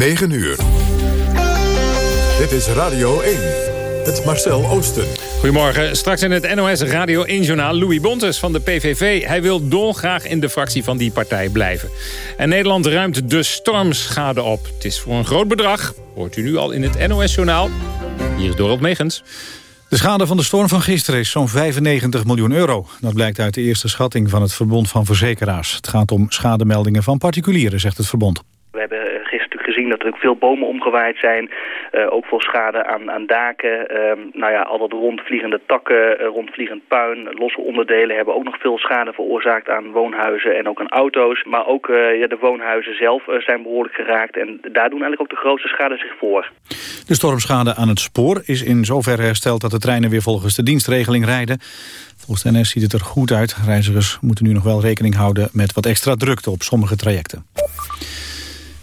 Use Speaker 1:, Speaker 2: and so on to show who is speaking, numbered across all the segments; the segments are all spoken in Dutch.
Speaker 1: 9 uur. Dit is Radio 1. Het Marcel Oosten.
Speaker 2: Goedemorgen. Straks in het NOS Radio 1-journaal Louis Bontes van de PVV. Hij wil dolgraag in de fractie van die partij blijven. En Nederland ruimt de stormschade op. Het is voor een groot bedrag. Hoort u nu al in het NOS-journaal. Hier is Dorot Megens.
Speaker 3: De schade van de storm van gisteren is zo'n 95 miljoen euro. Dat blijkt uit de eerste schatting van het Verbond van Verzekeraars. Het gaat om schademeldingen van particulieren, zegt het verbond.
Speaker 4: We hebben gisteren gezien dat er ook veel bomen omgewaaid zijn. Uh, ook veel schade aan, aan daken. Uh, nou ja, al dat rondvliegende takken, uh, rondvliegend puin, losse onderdelen... hebben ook nog veel schade veroorzaakt aan woonhuizen en ook aan auto's. Maar ook ja, de woonhuizen zelf zijn behoorlijk geraakt. En daar doen eigenlijk ook de grootste schade zich voor.
Speaker 3: De stormschade aan het spoor is in zoverre hersteld... dat de treinen weer volgens de dienstregeling rijden. Volgens NS ziet het er goed uit. Reizigers moeten nu nog wel rekening houden met wat extra drukte op sommige trajecten.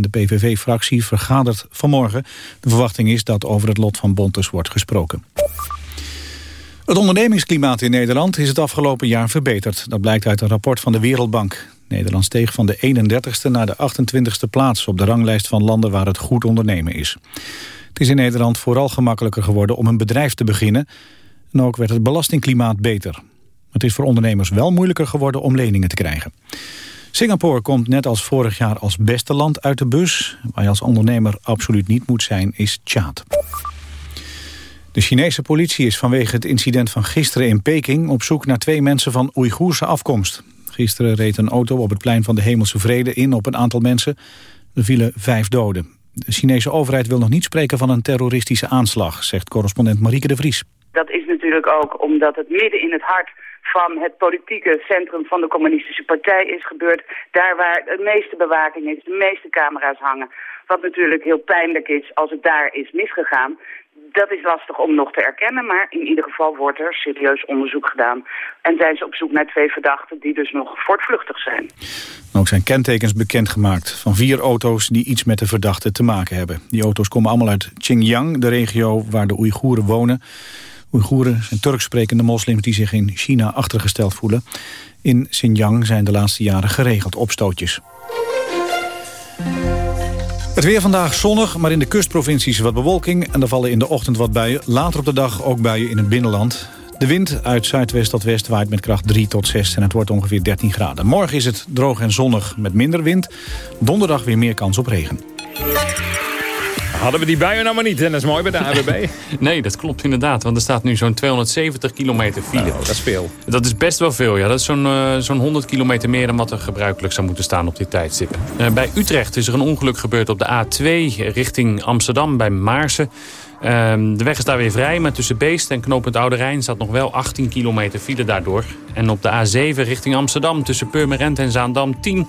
Speaker 3: En de PVV-fractie vergadert vanmorgen. De verwachting is dat over het lot van Bontes wordt gesproken. Het ondernemingsklimaat in Nederland is het afgelopen jaar verbeterd. Dat blijkt uit een rapport van de Wereldbank. Nederland steeg van de 31ste naar de 28ste plaats... op de ranglijst van landen waar het goed ondernemen is. Het is in Nederland vooral gemakkelijker geworden om een bedrijf te beginnen. En ook werd het belastingklimaat beter. Het is voor ondernemers wel moeilijker geworden om leningen te krijgen. Singapore komt net als vorig jaar als beste land uit de bus. Waar je als ondernemer absoluut niet moet zijn, is Tjaad. De Chinese politie is vanwege het incident van gisteren in Peking... op zoek naar twee mensen van Oeigoerse afkomst. Gisteren reed een auto op het plein van de Hemelse Vrede in op een aantal mensen. Er vielen vijf doden. De Chinese overheid wil nog niet spreken van een terroristische aanslag... zegt correspondent Marieke de Vries.
Speaker 5: Dat is natuurlijk ook omdat het midden in het hart van het politieke centrum van de communistische partij is gebeurd. Daar waar de meeste bewaking is, de meeste camera's hangen. Wat natuurlijk heel pijnlijk is als het daar is misgegaan. Dat is lastig om nog te erkennen, maar in ieder geval wordt er serieus onderzoek gedaan. En zijn ze op zoek naar twee verdachten die dus nog voortvluchtig zijn.
Speaker 3: Ook zijn kentekens bekendgemaakt van vier auto's die iets met de verdachten te maken hebben. Die auto's komen allemaal uit Xinjiang, de regio waar de Oeigoeren wonen. Oeigoeren zijn Turks sprekende moslims die zich in China achtergesteld voelen. In Xinjiang zijn de laatste jaren geregeld opstootjes. Het weer vandaag zonnig, maar in de kustprovincies wat bewolking... en er vallen in de ochtend wat buien. Later op de dag ook buien in het binnenland. De wind uit zuidwest tot west waait met kracht 3 tot 6 en het wordt ongeveer 13 graden. Morgen is het droog en zonnig met minder wind. Donderdag weer meer kans op regen.
Speaker 2: Hadden we die buien nou maar niet, en dat is mooi bij de AWB.
Speaker 6: nee, dat klopt inderdaad, want er staat nu zo'n 270 kilometer file.
Speaker 2: Nou, dat is veel.
Speaker 6: Dat is best wel veel, ja. Dat is zo'n uh, zo'n 100 kilometer meer dan wat er gebruikelijk zou moeten staan op dit tijdstip. Uh, bij Utrecht is er een ongeluk gebeurd op de A2 richting Amsterdam bij Maarsen. Uh, de weg is daar weer vrij, maar tussen Beest en knooppunt Oude Rijn staat nog wel 18 kilometer file daardoor. En op de A7 richting Amsterdam tussen Purmerend en Zaandam 10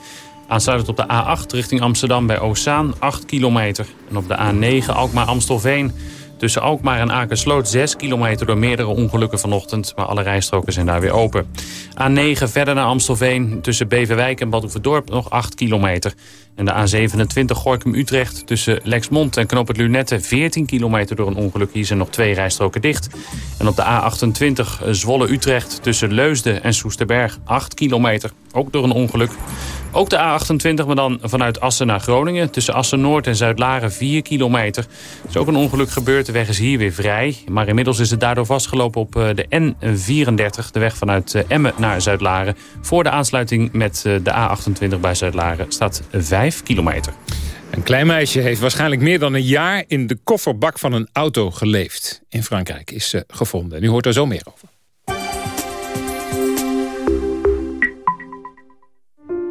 Speaker 6: Aansluitend op de A8 richting Amsterdam bij Ozaan 8 kilometer. En op de A9 Alkmaar-Amstelveen tussen Alkmaar en Akersloot 6 kilometer door meerdere ongelukken vanochtend. Maar alle rijstroken zijn daar weer open. A9 verder naar Amstelveen tussen Beverwijk en Badhoevedorp nog 8 kilometer. En de A27 Gorkum-Utrecht tussen Lexmond en Knoop het Lunette 14 kilometer door een ongeluk. Hier zijn nog twee rijstroken dicht. En op de A28 Zwolle-Utrecht tussen Leusden en Soesterberg 8 kilometer. Ook door een ongeluk. Ook de A28, maar dan vanuit Assen naar Groningen. Tussen Assen-Noord en Zuid-Laren 4 kilometer. Er is ook een ongeluk gebeurd. De weg is hier weer vrij. Maar inmiddels is het daardoor vastgelopen op eh, de N34. De weg vanuit eh, Emmen naar Zuid-Laren. Voor de aansluiting met eh, de A28 bij Zuid-Laren staat 5 kilometer.
Speaker 2: Een klein meisje heeft waarschijnlijk meer dan een jaar... in de kofferbak van een auto geleefd. In Frankrijk is ze gevonden. Nu hoort er zo meer over.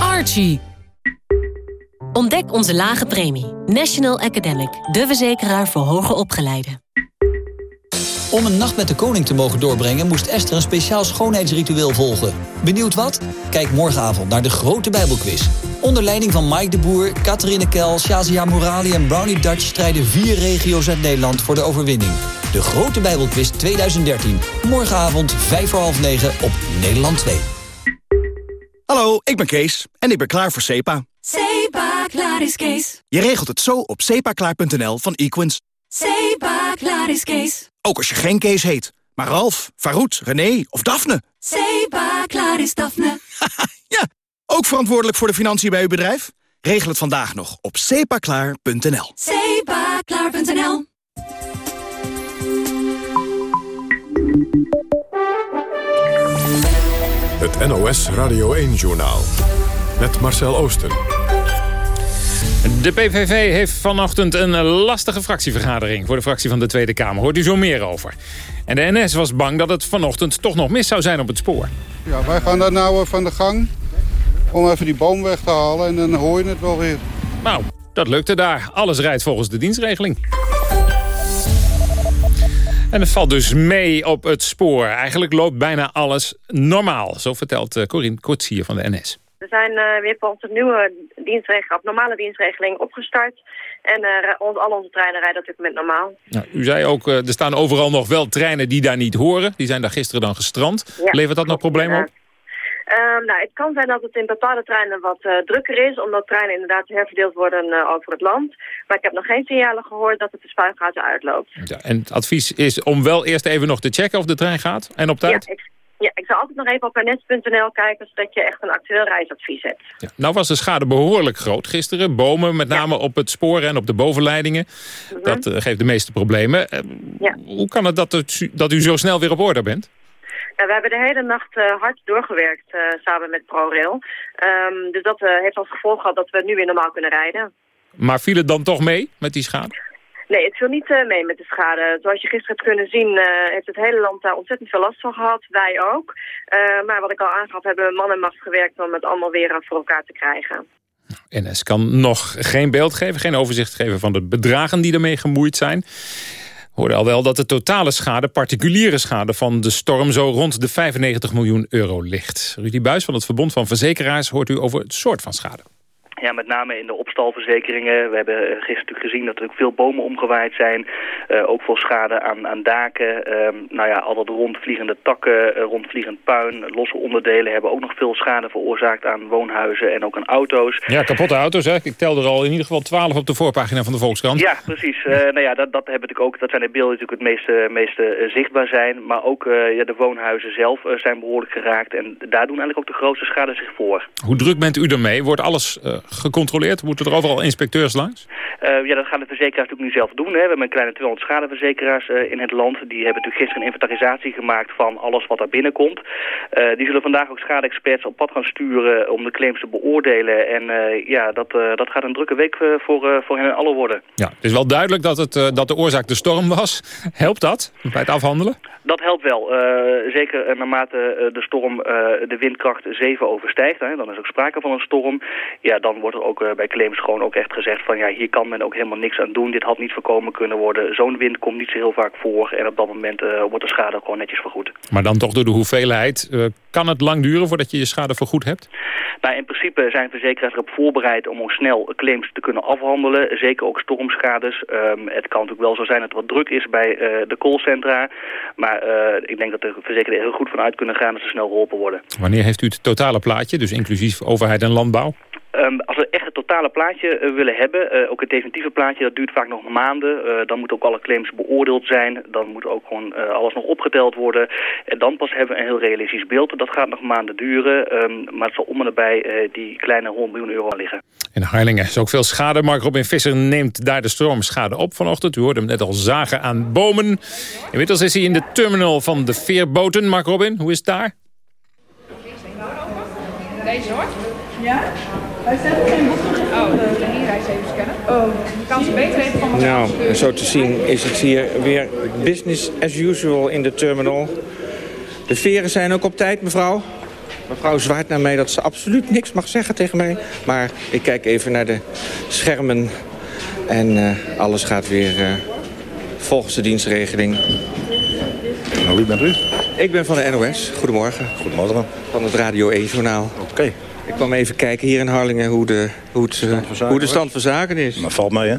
Speaker 7: Archie.
Speaker 8: Ontdek onze lage premie. National Academic, de verzekeraar voor hoger opgeleiden.
Speaker 9: Om een nacht met de koning te mogen doorbrengen... moest Esther een speciaal schoonheidsritueel volgen. Benieuwd wat? Kijk morgenavond naar de grote Bijbelquiz. Onder leiding van Mike de Boer, Catherine Kel, Shazia Morali en Brownie Dutch... strijden vier regio's uit Nederland voor de overwinning. De grote Bijbelquiz 2013. Morgenavond 5 voor half 9 op Nederland 2.
Speaker 10: Hallo, ik ben Kees en ik ben klaar voor SEPA.
Speaker 11: SEPA, klaar is Kees.
Speaker 10: Je regelt het zo op sepaklaar.nl van Equins.
Speaker 11: SEPA, klaar is Kees.
Speaker 10: Ook als je geen Kees heet, maar Ralf, Farouk, René of Daphne.
Speaker 11: SEPA, klaar is Daphne.
Speaker 10: ja, ook verantwoordelijk voor de financiën bij uw bedrijf? Regel het vandaag nog op sepaklaar.nl.
Speaker 11: Sepaklaar.nl
Speaker 1: Het NOS Radio 1-journaal. Met Marcel Oosten.
Speaker 2: De PVV heeft vanochtend een lastige fractievergadering... voor de fractie van de Tweede Kamer. Hoort u zo meer over. En de NS was bang dat het vanochtend toch nog mis zou zijn op het spoor.
Speaker 12: Ja, wij gaan daar nou van de gang om even die boom weg te halen en dan hoor je het wel weer.
Speaker 2: Nou, dat lukte daar. Alles rijdt volgens de dienstregeling. En het valt dus mee op het spoor. Eigenlijk loopt bijna alles normaal. Zo vertelt eh, Corinne Kortsier van de NS.
Speaker 13: We zijn uh, weer op onze nieuwe dienstregeling, normale dienstregeling opgestart. En uh, al onze treinen rijden op dit moment normaal.
Speaker 2: Nou, u zei ook, uh, er staan overal nog wel treinen die daar niet horen. Die zijn daar gisteren dan gestrand. Ja, Levert dat nog problemen op?
Speaker 13: Uh, nou, het kan zijn dat het in bepaalde treinen wat uh, drukker is, omdat treinen inderdaad herverdeeld worden uh, over het land. Maar ik heb nog geen signalen gehoord dat het de spuigaten uitloopt.
Speaker 2: Ja, en het advies is om wel eerst even nog te checken of de trein gaat en op tijd?
Speaker 13: Ja, ik, ja, ik zal altijd nog even op ns.nl kijken, zodat je echt een actueel reisadvies hebt.
Speaker 2: Ja, nou was de schade behoorlijk groot gisteren. Bomen, met name op het spoor en op de bovenleidingen. -huh. Dat geeft de meeste problemen. Hoe kan het dat, het, dat u zo snel weer op orde bent?
Speaker 13: Uh, we hebben de hele nacht uh, hard doorgewerkt uh, samen met ProRail. Um, dus dat heeft als gevolg gehad dat we nu weer normaal kunnen rijden.
Speaker 2: Maar viel het dan toch mee met die schade?
Speaker 13: Nee, het viel niet mee met de schade. Zoals je gisteren hebt kunnen zien, heeft het hele land daar ontzettend veel last van gehad. Wij ook. maar wat ik al aangaf, hebben we man en macht gewerkt om het allemaal weer voor elkaar te krijgen.
Speaker 2: NS kan nog geen beeld geven, geen overzicht geven van de bedragen die ermee gemoeid zijn hoorde al wel dat de totale schade, particuliere schade van de storm... zo rond de 95 miljoen euro ligt. Rudy Buis van het Verbond van Verzekeraars hoort u over het soort van schade.
Speaker 4: Ja, met name in de opstalverzekeringen. We hebben gisteren natuurlijk gezien dat er ook veel bomen omgewaaid zijn. Uh, ook veel schade aan, aan daken. Uh, nou ja, al dat rondvliegende takken, uh, rondvliegend puin, losse onderdelen... hebben ook nog veel schade veroorzaakt aan woonhuizen en ook aan auto's.
Speaker 2: Ja, kapotte auto's, hè? Ik telde er al in ieder geval 12 op de voorpagina van de Volkskrant.
Speaker 4: Ja, precies. nou ja, dat, dat, hebben ook, dat zijn de beelden die natuurlijk het meeste, meeste zichtbaar zijn. Maar ook ja, de woonhuizen zelf zijn behoorlijk geraakt. En daar doen eigenlijk ook de grootste schade zich voor.
Speaker 2: Hoe druk bent u ermee? Wordt alles gecontroleerd? Moeten er overal inspecteurs langs?
Speaker 4: Uh, ja, dat gaan de verzekeraars natuurlijk nu zelf doen. Hè. We hebben een kleine 200 schadeverzekeraars uh, in het land. Die hebben natuurlijk gisteren een inventarisatie gemaakt van alles wat er binnenkomt. Uh, die zullen vandaag ook schade-experts op pad gaan sturen om de claims te beoordelen. En ja, dat, dat gaat een drukke week voor, voor hen allen worden.
Speaker 2: Ja, het is wel duidelijk dat, het, dat de oorzaak de storm was. Helpt dat bij het afhandelen?
Speaker 4: Dat helpt wel. zeker naarmate de storm de windkracht 7 overstijgt. Hè, dan is ook sprake van een storm. Ja, dan wordt er ook uh, bij claims gewoon ook echt gezegd van ja, hier kan men ook helemaal niks aan doen. Dit had niet voorkomen kunnen worden. Zo'n wind komt niet zo heel vaak voor en op dat moment uh, wordt de schade gewoon netjes vergoed.
Speaker 2: Maar dan toch door de hoeveelheid, uh, kan het lang duren voordat je je schade vergoed hebt?
Speaker 4: Nou, in principe zijn verzekeraars erop voorbereid om ook snel claims te kunnen afhandelen. Zeker ook stormschades. Um, het kan natuurlijk wel zo zijn dat er wat druk is bij de callcentra. Maar ik denk dat de verzekeraars er heel goed van uit kunnen gaan dat ze snel geholpen worden.
Speaker 2: Wanneer heeft u het totale plaatje, dus inclusief overheid en landbouw?
Speaker 4: Um, als we echt het totale plaatje uh, willen hebben, uh, ook het definitieve plaatje, dat duurt vaak nog maanden. Uh, dan moeten ook alle claims beoordeeld zijn. Dan moet ook gewoon alles nog opgeteld worden. En dan pas hebben we een heel realistisch beeld. Dat gaat nog maanden duren, um, maar het zal om en nabij die kleine 100 miljoen euro liggen.
Speaker 2: In Harlingen is ook veel schade. Mark Robin Visser neemt daar de stormschade op vanochtend. U hoorde hem net al zagen aan bomen. Inmiddels is hij in de terminal van de veerboten. Mark Robin, hoe is het daar?
Speaker 14: Deze hoor. Ja? Hij zegt geen boekgericht. Oh, de inreis even scannen. Oh, je kan ze beter even van
Speaker 15: Nou, zo te zien is het hier weer business as usual in de terminal. De veren zijn ook op tijd, mevrouw. Mevrouw zwaait naar mij dat ze absoluut niks mag zeggen tegen mij. Maar ik kijk even naar de schermen. En eh, alles gaat weer eh, volgens de dienstregeling.
Speaker 16: Nou, wie bent u?
Speaker 15: Ik ben van de NOS. Goedemorgen.
Speaker 16: Goedemorgen.
Speaker 15: Van het Radio 1-journaal.
Speaker 16: Oké.
Speaker 15: Ik kwam even kijken hier in Harlingen hoe de, hoe het, eh, hoe de stand van zaken is.
Speaker 16: Maar valt mee, hè?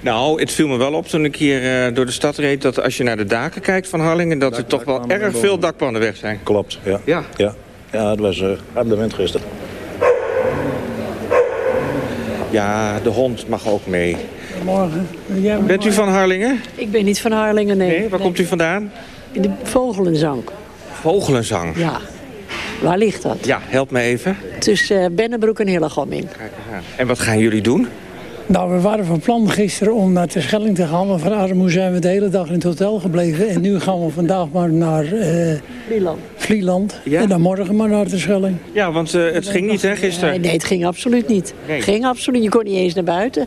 Speaker 15: Nou, het viel me wel op toen ik hier eh, door de stad reed... dat als je naar de daken kijkt van Harlingen... dat er toch wel erg veel dakpannen weg zijn.
Speaker 16: Klopt, ja.
Speaker 15: Ja.
Speaker 16: Ja, ja het was uh, harde wind gisteren.
Speaker 15: Ja, de hond mag ook mee.
Speaker 17: Morgen.
Speaker 15: Bent u van Harlingen?
Speaker 17: Ik ben niet van Harlingen, nee.
Speaker 15: Nee, waar komt u vandaan?
Speaker 17: In de Vogelenzang.
Speaker 15: Vogelenzang?
Speaker 17: Ja. Waar ligt dat?
Speaker 15: Ja, help me even.
Speaker 17: Tussen uh, Bennebroek en Hillegom in.
Speaker 15: En wat gaan jullie doen?
Speaker 18: Nou, we waren van plan gisteren om naar de Schelling te gaan. Maar van Armoe zijn we de hele dag in het hotel gebleven. En nu gaan we vandaag maar naar uh,
Speaker 17: Vlieland.
Speaker 18: Vlieland.
Speaker 15: Ja?
Speaker 18: En dan morgen maar naar de Schelling.
Speaker 15: Ja, want uh, het ging niet, hè, gisteren?
Speaker 17: Nee, nee, het ging absoluut niet.
Speaker 15: Nee.
Speaker 17: Ging absoluut. Je kon niet eens naar buiten.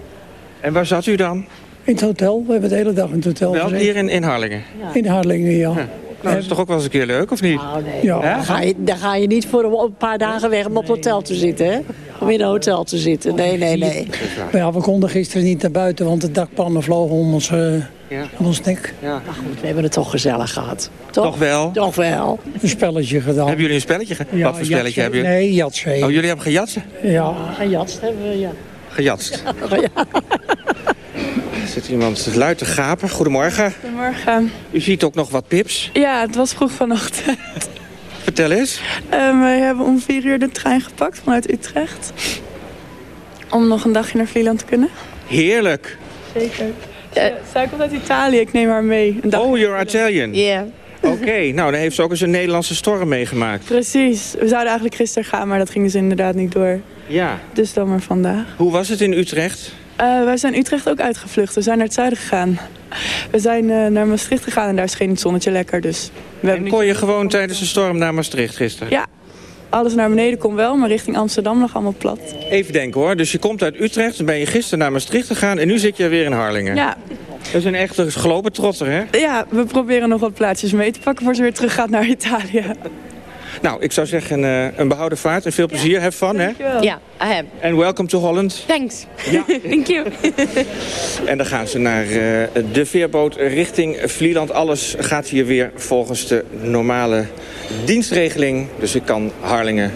Speaker 15: En waar zat u dan?
Speaker 18: In het hotel. We hebben de hele dag in het hotel
Speaker 15: Wel,
Speaker 18: gezeten.
Speaker 15: hier in, in Harlingen?
Speaker 18: Ja. In Harlingen, ja.
Speaker 15: ja. Nou, dat is toch ook wel eens een keer leuk, of niet?
Speaker 17: Nou, nee.
Speaker 18: Ja.
Speaker 17: Daar, ga je, daar ga je niet voor een paar dagen weg om op het hotel te zitten, hè? Om in een hotel te zitten. Nee, nee, nee.
Speaker 18: Maar ja, we konden gisteren niet naar buiten, want de dakpannen vlogen om ons, uh,
Speaker 15: ja.
Speaker 18: om ons nek.
Speaker 15: Ja.
Speaker 17: Maar goed, we hebben het toch gezellig gehad. Toch,
Speaker 15: toch wel?
Speaker 17: Toch wel.
Speaker 18: Een spelletje gedaan.
Speaker 15: Hebben jullie een spelletje gedaan?
Speaker 18: Ja,
Speaker 15: Wat voor spelletje
Speaker 18: jatsen.
Speaker 15: hebben jullie?
Speaker 18: Nee, jatsen.
Speaker 15: Oh, jullie hebben gejatsen?
Speaker 18: Ja.
Speaker 17: Gejatst hebben we, ja.
Speaker 15: Gejatst?
Speaker 17: ja.
Speaker 15: Er zit iemand luid te gapen. Goedemorgen.
Speaker 19: Goedemorgen.
Speaker 15: U ziet ook nog wat pips.
Speaker 19: Ja, het was vroeg vanochtend.
Speaker 15: Vertel eens.
Speaker 19: Um, wij hebben om vier uur de trein gepakt vanuit Utrecht. Om nog een dagje naar Vlieland te kunnen.
Speaker 15: Heerlijk.
Speaker 19: Zeker. Ja, zij komt uit Italië, ik neem haar mee. Een
Speaker 15: oh, you're Italian?
Speaker 19: Ja. Yeah.
Speaker 15: Oké, okay, nou dan heeft ze ook eens een Nederlandse storm meegemaakt.
Speaker 19: Precies. We zouden eigenlijk gisteren gaan, maar dat ging dus inderdaad niet door.
Speaker 15: Ja.
Speaker 19: Dus dan maar vandaag.
Speaker 15: Hoe was het in Utrecht?
Speaker 19: Uh, wij zijn Utrecht ook uitgevlucht. We zijn naar het zuiden gegaan. We zijn uh, naar Maastricht gegaan en daar scheen het zonnetje lekker. Dus we
Speaker 15: en kon je gewoon tijdens de storm naar Maastricht gisteren?
Speaker 19: Ja. Alles naar beneden kon wel, maar richting Amsterdam lag allemaal plat.
Speaker 15: Even denken hoor. Dus je komt uit Utrecht, dan ben je gisteren naar Maastricht gegaan... en nu zit je weer in Harlingen.
Speaker 19: Ja.
Speaker 15: Dat is een echte gelopen trotter, hè?
Speaker 19: Ja, we proberen nog wat plaatsjes mee te pakken... voor ze weer terug gaat naar Italië.
Speaker 15: Nou, ik zou zeggen, uh, een behouden vaart en veel plezier. Ja. Have fun, hè?
Speaker 19: Ja, I have.
Speaker 15: And welcome to Holland.
Speaker 19: Thanks.
Speaker 15: Ja.
Speaker 19: Thank you.
Speaker 15: en dan gaan ze naar uh, de veerboot richting Vlieland. Alles gaat hier weer volgens de normale dienstregeling. Dus ik kan Harlingen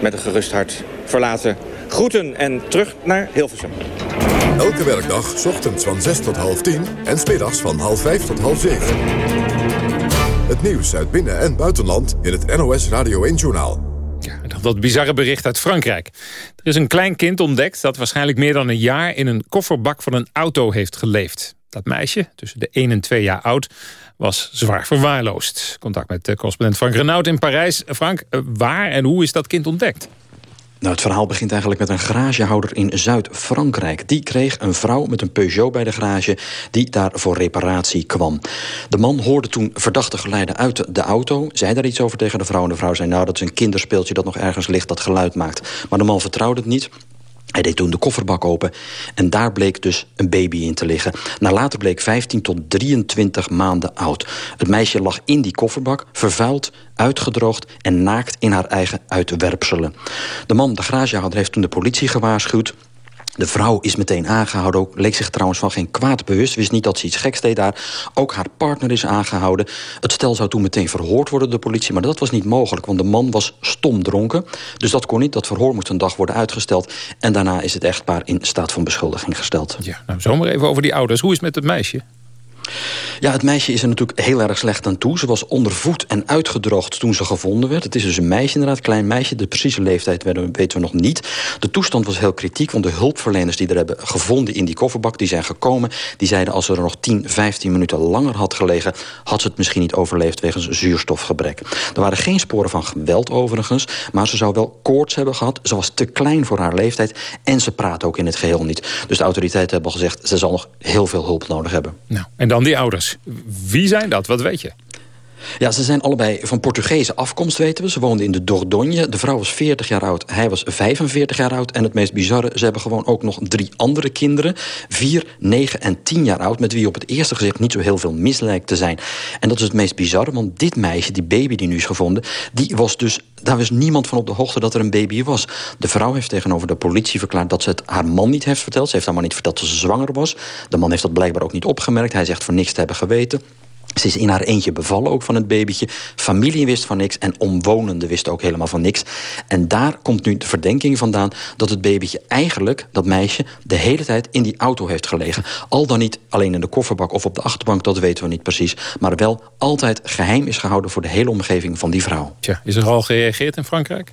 Speaker 15: met een gerust hart verlaten. Groeten en terug naar Hilversum.
Speaker 1: Elke werkdag, ochtends van 6 tot half 10 en smiddags van half 5 tot half 7. Het nieuws uit binnen- en buitenland in het NOS Radio 1-journaal.
Speaker 2: Ja, dat bizarre bericht uit Frankrijk. Er is een klein kind ontdekt dat waarschijnlijk meer dan een jaar... in een kofferbak van een auto heeft geleefd. Dat meisje, tussen de 1 en 2 jaar oud, was zwaar verwaarloosd. Contact met correspondent Frank Renaud in Parijs. Frank, waar en hoe is dat kind ontdekt?
Speaker 20: Nou, het verhaal begint eigenlijk met een garagehouder in Zuid-Frankrijk. Die kreeg een vrouw met een Peugeot bij de garage die daar voor reparatie kwam. De man hoorde toen verdachte geluiden uit de auto, zei daar iets over tegen de vrouw. En de vrouw zei, nou, dat is een kinderspeeltje dat nog ergens ligt dat geluid maakt. Maar de man vertrouwde het niet. Hij deed toen de kofferbak open en daar bleek dus een baby in te liggen. Na later bleek 15 tot 23 maanden oud. Het meisje lag in die kofferbak, vervuild, uitgedroogd en naakt in haar eigen uitwerpselen. De man, de garagehouder, heeft toen de politie gewaarschuwd. De vrouw is meteen aangehouden, ook leek zich trouwens van geen kwaad bewust. Wist niet dat ze iets geks deed daar. Ook haar partner is aangehouden. Het stel zou toen meteen verhoord worden door de politie... maar dat was niet mogelijk, want de man was stom dronken. Dus dat kon niet, dat verhoor moest een dag worden uitgesteld. En daarna is het echtpaar in staat van beschuldiging gesteld.
Speaker 2: Ja, nou zomaar even over die ouders. Hoe is het met het meisje?
Speaker 20: Ja, het meisje is er natuurlijk heel erg slecht aan toe. Ze was ondervoed en uitgedroogd toen ze gevonden werd. Het is dus een meisje inderdaad, klein meisje. De precieze leeftijd weten we nog niet. De toestand was heel kritiek, want de hulpverleners die er hebben gevonden in die kofferbak, die zijn gekomen. Die zeiden als ze er nog 10, 15 minuten langer had gelegen, had ze het misschien niet overleefd wegens zuurstofgebrek. Er waren geen sporen van geweld overigens, maar ze zou wel koorts hebben gehad. Ze was te klein voor haar leeftijd en ze praat ook in het geheel niet. Dus de autoriteiten hebben al gezegd, ze zal nog heel veel hulp nodig hebben.
Speaker 2: Nou, en dan die ouders. Wie zijn dat? Wat weet je?
Speaker 20: Ja, ze zijn allebei van Portugese afkomst, weten we. Ze woonden in de Dordogne. De vrouw was 40 jaar oud, hij was 45 jaar oud. En het meest bizarre, ze hebben gewoon ook nog drie andere kinderen. 4, 9 en 10 jaar oud, met wie op het eerste gezicht niet zo heel veel mis lijkt te zijn. En dat is het meest bizarre, want dit meisje, die baby die nu is gevonden... die was dus, daar was niemand van op de hoogte dat er een baby was. De vrouw heeft tegenover de politie verklaard dat ze het haar man niet heeft verteld. Ze heeft haar man niet verteld dat ze zwanger was. De man heeft dat blijkbaar ook niet opgemerkt. Hij zegt voor niks te hebben geweten. Ze is in haar eentje bevallen ook van het babytje. Familie wist van niks en omwonenden wisten ook helemaal van niks. En daar komt nu de verdenking vandaan dat het babytje eigenlijk, dat meisje... de hele tijd in die auto heeft gelegen. Al dan niet alleen in de kofferbak of op de achterbank, dat weten we niet precies. Maar wel altijd geheim is gehouden voor de hele omgeving van die vrouw.
Speaker 2: Tja, is er al gereageerd in Frankrijk?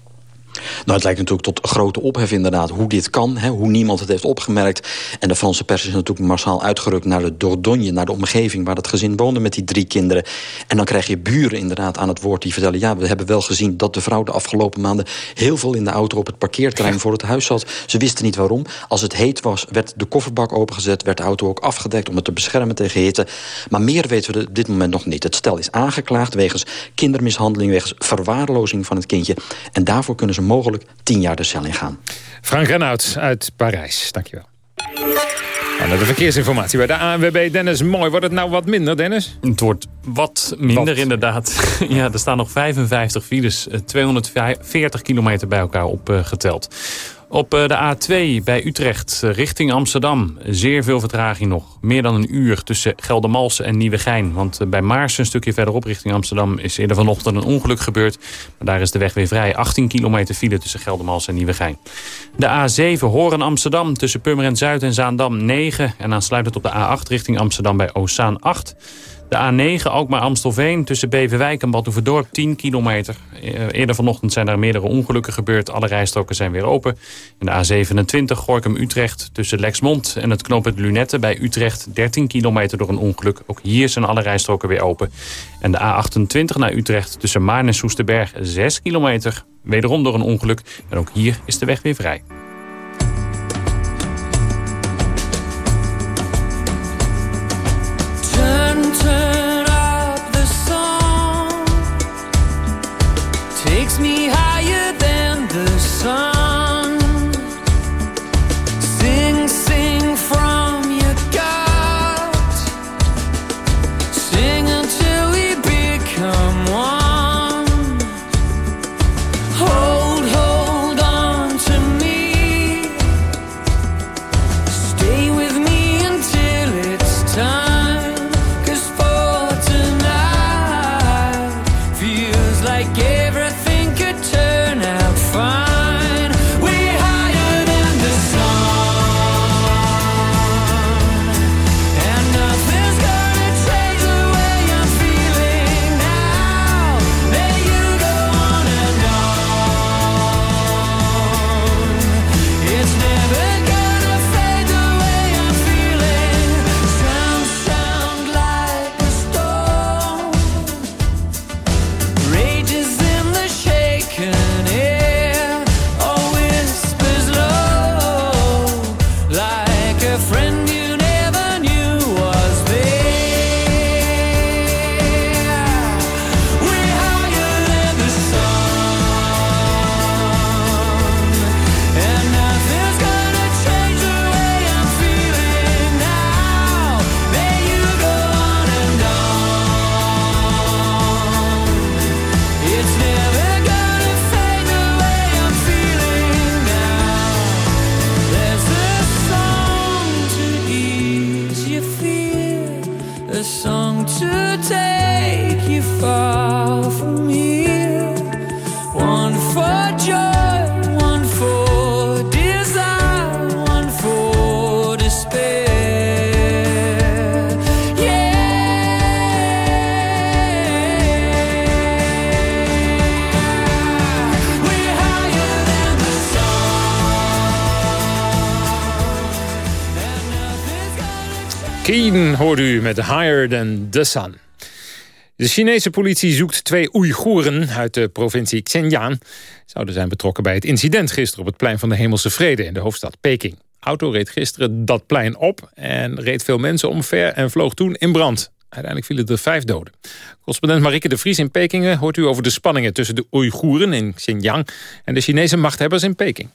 Speaker 20: Nou, het lijkt natuurlijk tot grote ophef inderdaad hoe dit kan. Hè, hoe niemand het heeft opgemerkt. En de Franse pers is natuurlijk massaal uitgerukt naar de Dordogne... naar de omgeving waar het gezin woonde met die drie kinderen. En dan krijg je buren inderdaad aan het woord die vertellen... ja, we hebben wel gezien dat de vrouw de afgelopen maanden... heel veel in de auto op het parkeerterrein voor het huis zat. Ze wisten niet waarom. Als het heet was, werd de kofferbak opengezet... werd de auto ook afgedekt om het te beschermen tegen hitte. Maar meer weten we op dit moment nog niet. Het stel is aangeklaagd wegens kindermishandeling... wegens verwaarlozing van het kindje. En daarvoor kunnen ze mogelijk tien jaar de cel in gaan.
Speaker 2: Frank Renaud uit Parijs, dankjewel. En de verkeersinformatie bij de ANWB. Dennis, mooi. Wordt het nou wat minder, Dennis?
Speaker 21: Het wordt wat minder, inderdaad. ja, er staan nog 55 files, 240 kilometer bij elkaar opgeteld. Op eh, de A2 bij Utrecht eh, richting Amsterdam. Zeer veel vertraging nog. Meer dan een uur tussen Geldermalsen en Nieuwegein. Want eh, bij Maarsen, een stukje verderop richting Amsterdam... is eerder vanochtend een ongeluk gebeurd. Maar daar is de weg weer vrij. 18 kilometer file tussen Geldermalsen en Nieuwegein. De A7 Horen Amsterdam tussen Purmerend Zuid en Zaandam 9. En aansluitend op de A8 richting Amsterdam bij Oostzaan 8. De A9 ook maar Amstelveen tussen Beverwijk en Badhoevedorp 10 kilometer. Eerder vanochtend zijn daar meerdere ongelukken gebeurd. Alle rijstroken zijn weer open. En de A27 Gorkum-Utrecht tussen Lexmond en het knooppunt Lunette bij Utrecht 13 kilometer door een ongeluk. Ook hier zijn alle rijstroken weer open. En de A28 naar Utrecht tussen Maarn en Soesterberg 6 kilometer. Wederom door een ongeluk. En ook hier is de weg weer vrij.
Speaker 2: Hoort u met Higher Than The Sun. De Chinese politie zoekt twee Oeigoeren uit de provincie Xinjiang. Zouden zijn betrokken bij het incident gisteren op het plein van de Hemelse Vrede in de hoofdstad Peking. Auto reed gisteren dat plein op en reed veel mensen omver en vloog toen in brand. Uiteindelijk vielen er vijf doden. Correspondent Marike de Vries in Peking hoort u over de spanningen tussen de Oeigoeren in Xinjiang en de Chinese machthebbers in Peking.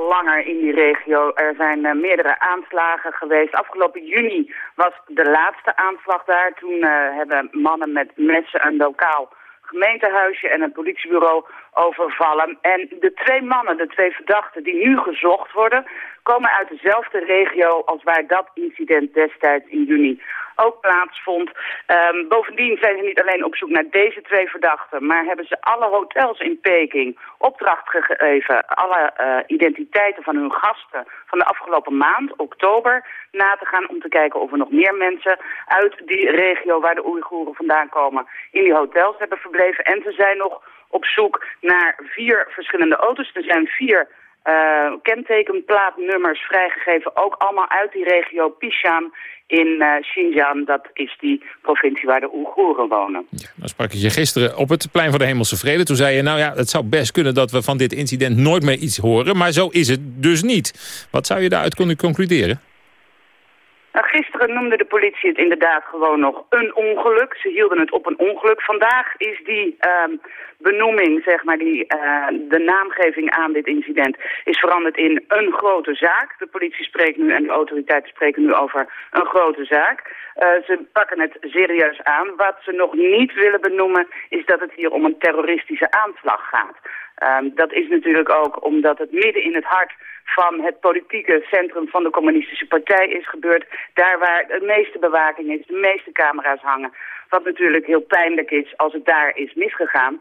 Speaker 22: Langer in die regio. Er zijn eh, meerdere aanslagen geweest. Afgelopen juni was de laatste aanslag daar. Toen eh, hebben mannen met messen een lokaal gemeentehuisje en een politiebureau overvallen. En de twee mannen, de twee verdachten die nu gezocht worden... komen uit dezelfde regio als waar dat incident destijds in juni ook plaatsvond. Ehm, bovendien zijn ze niet alleen op zoek naar deze twee verdachten... maar hebben ze alle hotels in Peking opdracht gegeven... alle eh, identiteiten van hun gasten van de afgelopen maand, oktober... na te gaan om te kijken of er nog meer mensen uit die regio... waar de Oeigoeren vandaan komen, in die hotels hebben verbleven. En ze zijn nog op zoek naar vier verschillende auto's. Er zijn vier uh, kentekenplaatnummers vrijgegeven, ook allemaal uit die regio Pishan in uh, Xinjiang. Dat is die provincie waar de Oeigoeren wonen.
Speaker 2: Ja, dan sprak ik je gisteren op het plein van de Hemelse Vrede. Toen zei je, nou ja, het zou best kunnen dat we van dit incident nooit meer iets horen. Maar zo is het dus niet. Wat zou je daaruit kunnen concluderen?
Speaker 22: Nou, gisteren noemde de politie het inderdaad gewoon nog een ongeluk. Ze hielden het op een ongeluk. Vandaag is die uh, benoeming, zeg maar, die, uh, de naamgeving aan dit incident... is veranderd in een grote zaak. De politie spreekt nu en de autoriteiten spreken nu over een grote zaak. Uh, ze pakken het serieus aan. Wat ze nog niet willen benoemen is dat het hier om een terroristische aanslag gaat. Um, dat is natuurlijk ook omdat het midden in het hart van het politieke centrum van de communistische partij is gebeurd. Daar waar de meeste bewaking is, de meeste camera's hangen. Wat natuurlijk heel pijnlijk is als het daar is misgegaan.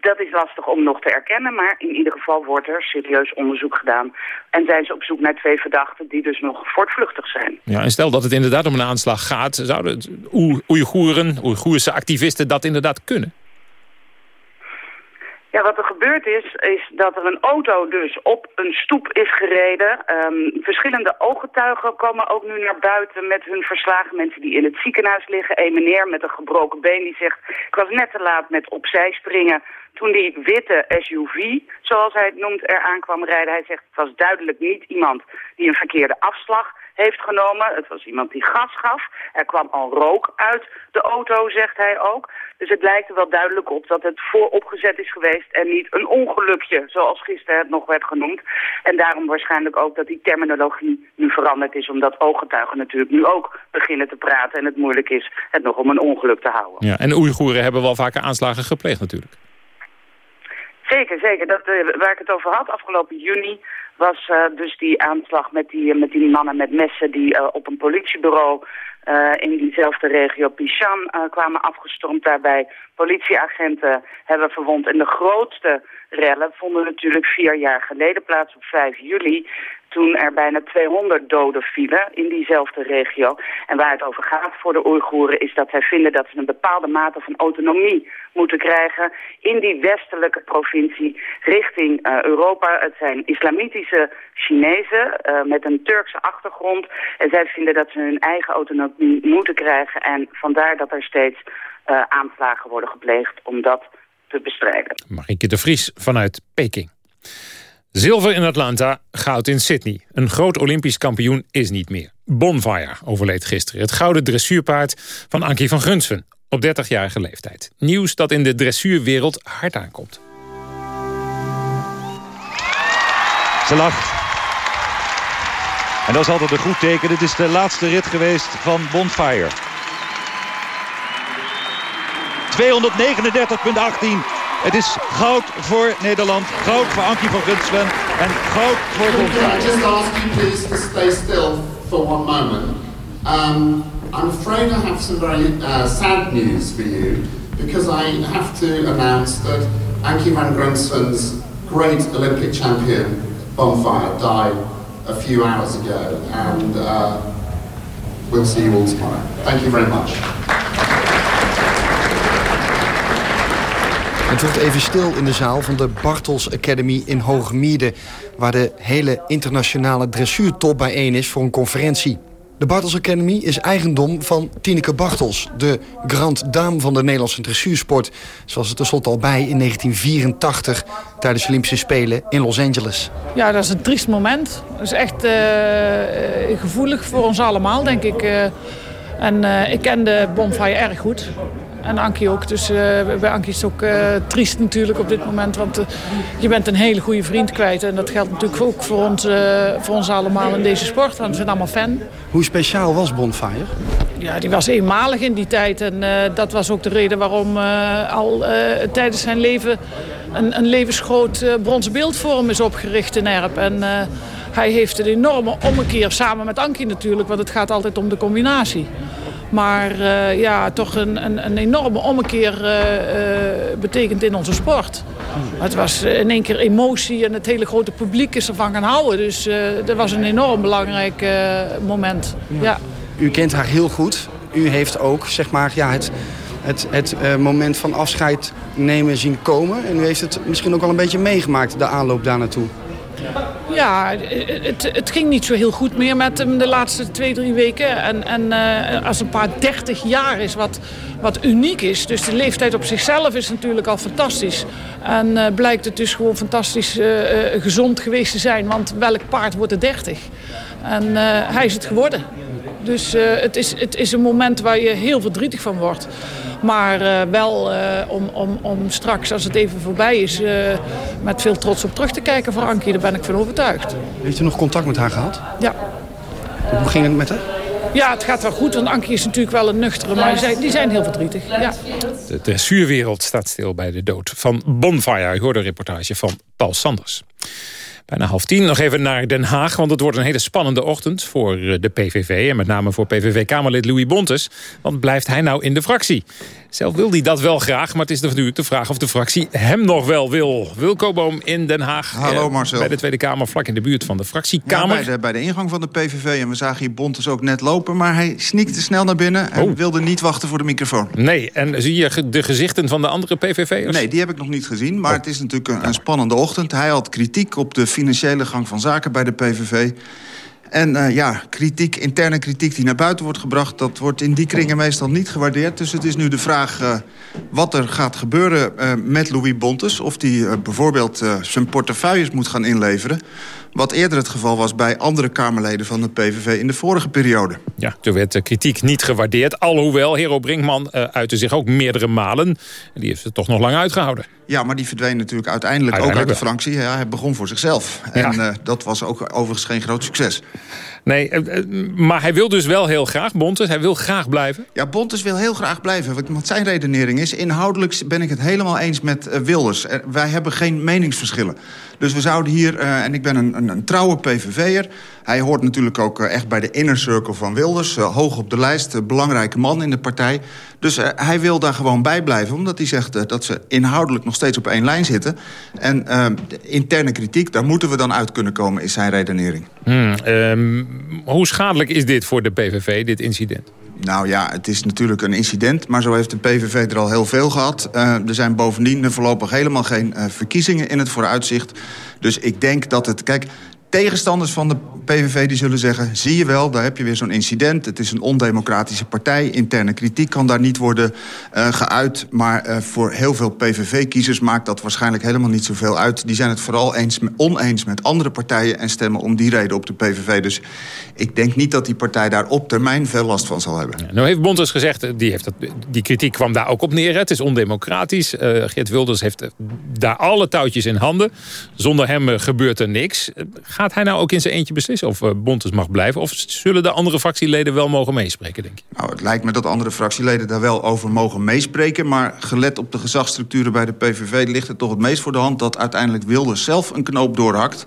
Speaker 22: Dat is lastig om nog te erkennen, maar in ieder geval wordt er serieus onderzoek gedaan. En zijn ze op zoek naar twee verdachten die dus nog voortvluchtig zijn.
Speaker 2: Ja, en stel dat het inderdaad om een aanslag gaat, zouden Oeigoeren, Oeigoerse activisten dat inderdaad kunnen?
Speaker 22: Ja, wat er gebeurd is, is dat er een auto dus op een stoep is gereden. Um, verschillende ooggetuigen komen ook nu naar buiten met hun verslagen. Mensen die in het ziekenhuis liggen. Een meneer met een gebroken been die zegt... ik was net te laat met opzij springen toen die witte SUV, zoals hij het noemt, eraan kwam rijden. Hij zegt het was duidelijk niet iemand die een verkeerde afslag heeft genomen. Het was iemand die gas gaf. Er kwam al rook uit de auto, zegt hij ook. Dus het lijkt er wel duidelijk op dat het vooropgezet is geweest... en niet een ongelukje, zoals gisteren het nog werd genoemd. En daarom waarschijnlijk ook dat die terminologie nu veranderd is... omdat ooggetuigen natuurlijk nu ook beginnen te praten... en het moeilijk is het nog om een ongeluk te houden.
Speaker 2: Ja, en de Oeigoeren hebben wel vaker aanslagen gepleegd natuurlijk.
Speaker 22: Zeker, zeker. Dat, uh, waar ik het over had, afgelopen juni was uh, dus die aanslag met die, met die mannen met messen die op een politiebureau uh, in diezelfde regio Pishan uh, kwamen afgestormd. Daarbij politieagenten hebben verwond. En de grootste rellen vonden natuurlijk vier jaar geleden plaats op 5 juli toen er bijna 200 doden vielen in diezelfde regio. En waar het over gaat voor de Oeigoeren is dat zij vinden dat ze een bepaalde mate van autonomie moeten krijgen in die westelijke provincie richting uh, Europa. Het zijn islamitische Chinezen met een Turkse achtergrond. En zij vinden dat ze hun eigen autonomie moeten krijgen. En vandaar dat er steeds uh, aanslagen worden gepleegd om dat te bestrijden.
Speaker 2: Marieke de Vries vanuit Peking. Zilver in Atlanta, goud in Sydney. Een groot Olympisch kampioen is niet meer. Bonfire overleed gisteren. Het gouden dressuurpaard van Ankie van Grunsven. Op 30-jarige leeftijd. Nieuws dat in de dressuurwereld hard aankomt.
Speaker 23: Ze lacht. En dat is altijd een goed teken. Dit is de laatste rit geweest van Bonfire. 239,18. Het is goud voor Nederland, goud voor Ankie van Gunsven en goud voor Bonfire.
Speaker 24: Can I just ask you please to stay still for one moment? Um, I'm afraid I have some very uh, sad news for you because I have to announce that Ankie van Grunsven's great Olympic champion Bonfire died a few hours ago and uh, we'll see you all tomorrow. Thank you very much.
Speaker 25: Het wordt even stil in de zaal van de Bartels Academy in Hoogmierde... waar de hele internationale dressuurtop bijeen is voor een conferentie. De Bartels Academy is eigendom van Tineke Bartels... de grand dame van de Nederlandse dressuursport... zoals het tenslotte al bij in 1984 tijdens de Olympische Spelen in Los Angeles.
Speaker 26: Ja, dat is een triest moment. Dat is echt uh, gevoelig voor ons allemaal, denk ik... Uh,
Speaker 27: En eh, ik kende Bonfire erg goed. En Ankie ook. Dus eh, bij Ankie is het ook eh, triest natuurlijk op dit moment. Want eh, je bent een hele goede vriend kwijt. En dat geldt natuurlijk ook voor ons, voor ons allemaal in deze sport. Want we zijn allemaal fan.
Speaker 28: Hoe speciaal was Bonfire?
Speaker 27: Ja, die was eenmalig in die tijd. En dat was ook de reden waarom al tijdens zijn leven een, een levensgroot bronzen beeld voor hem is opgericht in Erp. En hij heeft een enorme ommekeer, samen met Ankie natuurlijk, want het gaat altijd om de combinatie. Maar eh, ja, toch een, een, een enorme ommekeer eh, eh, betekent in onze sport. Het was in één keer emotie en het hele grote publiek is ervan gaan houden. Dus dat was een enorm belangrijk moment. ja.
Speaker 28: U kent haar heel goed. U heeft ook zeg maar, ja, het, het, het moment van afscheid nemen zien komen. En u heeft het misschien ook al een beetje meegemaakt, de aanloop daar naartoe.
Speaker 27: Ja, het, het ging niet zo heel goed meer met hem de laatste twee, drie weken. En, en eh, als een paar 30 jaar is wat, wat uniek is. Dus de leeftijd op zichzelf is natuurlijk al fantastisch. En eh, blijkt het dus gewoon fantastisch eh, gezond geweest te zijn. Want welk paard wordt er 30? En hij is het geworden. Dus eh, het, is, het is een moment waar je heel verdrietig van wordt. Maar eh, wel eh, om, om, om straks, als het even voorbij is, eh, met veel trots op terug te kijken voor Ankie. Daar ben ik van overtuigd.
Speaker 28: Heeft u nog contact met haar gehad?
Speaker 27: Ja.
Speaker 28: Hoe ging het met haar?
Speaker 27: Ja, het gaat wel goed, want Ankie is natuurlijk wel een nuchtere, maar die zijn, die zijn heel verdrietig. Ja.
Speaker 2: De dressuurwereld staat stil bij de dood van Bonfire. U hoorde een reportage van Paul Sanders. Bijna half tien nog even naar Den Haag, want het wordt een hele spannende ochtend voor eh, de PVV. En met name voor PVV-Kamerlid Louis Bontes. Want blijft hij nou in de fractie? Zelf wil hij dat wel graag, maar het is natuurlijk de vraag of de fractie hem nog wel wil. Wilco Boom in Den Haag.
Speaker 29: Hallo,
Speaker 2: eh,
Speaker 29: Marcel.
Speaker 2: Bij de Tweede Kamer, vlak in de buurt van de
Speaker 29: Ja,
Speaker 2: fractiekamer.
Speaker 29: bij, de, bij de ingang van de PVV. En we zagen hier Bontes ook net lopen. Maar hij sneakte snel naar binnen. en wilde niet wachten voor de microfoon.
Speaker 2: Nee, en zie je de gezichten van de andere PVV'ers?
Speaker 29: Nee, die heb ik nog niet gezien. Maar het is natuurlijk een, een spannende ochtend. Hij had kritiek op de financiële gang van zaken bij de PVV. En eh, ja, kritiek, interne kritiek die naar buiten wordt gebracht... dat wordt in die kringen meestal niet gewaardeerd. Dus het is nu de vraag eh, wat er gaat gebeuren eh, met Louis Bontes. Of eh, bijvoorbeeld zijn portefeuilles moet gaan inleveren. Wat eerder het geval was bij andere Kamerleden van de PVV in de vorige periode.
Speaker 2: Ja, toen werd de kritiek niet gewaardeerd. Alhoewel Hero Brinkman uitte zich ook meerdere malen. En die heeft het toch nog lang uitgehouden.
Speaker 29: Ja, maar die verdween natuurlijk uiteindelijk, ook uit de fractie. Ja, hij begon voor zichzelf. En eh, dat was ook overigens geen groot succes.
Speaker 2: Nee, eh, eh, maar hij wil dus wel heel graag, Bontes. Hij wil graag blijven.
Speaker 29: Ja, Bontes wil heel graag blijven. Want- zijn redenering is... inhoudelijk ben ik het helemaal eens met eh, Wilders. Er- wij hebben geen meningsverschillen. Dus we zouden hier... en ik ben een, een, een trouwe PVV'er. Hij hoort natuurlijk ook echt bij de inner circle van Wilders. hoog op de lijst, belangrijke man in de partij. Dus hij wil daar gewoon bij blijven. Omdat hij zegt dat ze inhoudelijk nog steeds op één lijn zitten. En de interne kritiek, daar moeten we dan uit kunnen komen... is zijn redenering.
Speaker 2: Hmm, ehm, hoe schadelijk is dit voor de PVV, dit incident?
Speaker 29: Nou ja, het is natuurlijk een incident, maar zo heeft de PVV er al heel veel gehad. Eh, er zijn bovendien voorlopig helemaal geen eh, verkiezingen in het vooruitzicht. Dus ik denk dat het... Kijk, tegenstanders van de PVV die zullen zeggen... zie je wel, daar heb je weer zo'n incident. Het is een ondemocratische partij. Interne kritiek kan daar niet worden eh, geuit. Maar eh, voor heel veel PVV-kiezers maakt dat waarschijnlijk helemaal niet zoveel uit. Die zijn het vooral eens, oneens met andere partijen... en stemmen om die reden op de PVV. Dus ik denk niet dat die partij daar op termijn veel last van zal hebben.
Speaker 2: Nou heeft Bontes gezegd, eh, die, heeft dat, die kritiek kwam daar ook op neer. Het is ondemocratisch. Eh Geert Wilders heeft daar alle touwtjes in handen. Zonder hem gebeurt er niks. Gaat hij nou ook in zijn eentje beslissen of eh, Bontes mag blijven? Of zullen de andere fractieleden wel mogen meespreken, denk je?
Speaker 29: Nou, het lijkt me dat andere fractieleden daar wel over mogen meespreken. Maar gelet op de gezagsstructuren bij de PVV ligt het toch het meest voor de hand... dat uiteindelijk Wilders zelf een knoop doorhakt.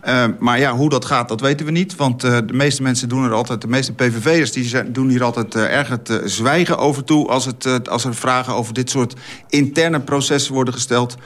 Speaker 29: Eh, maar ja, hoe dat gaat, dat weten we niet. Want eh, de meeste mensen doen er altijd... de meeste PVV'ers die doen hier altijd eh, erg het zwijgen over toe... Als, het, als er vragen over dit soort interne processen worden gesteld...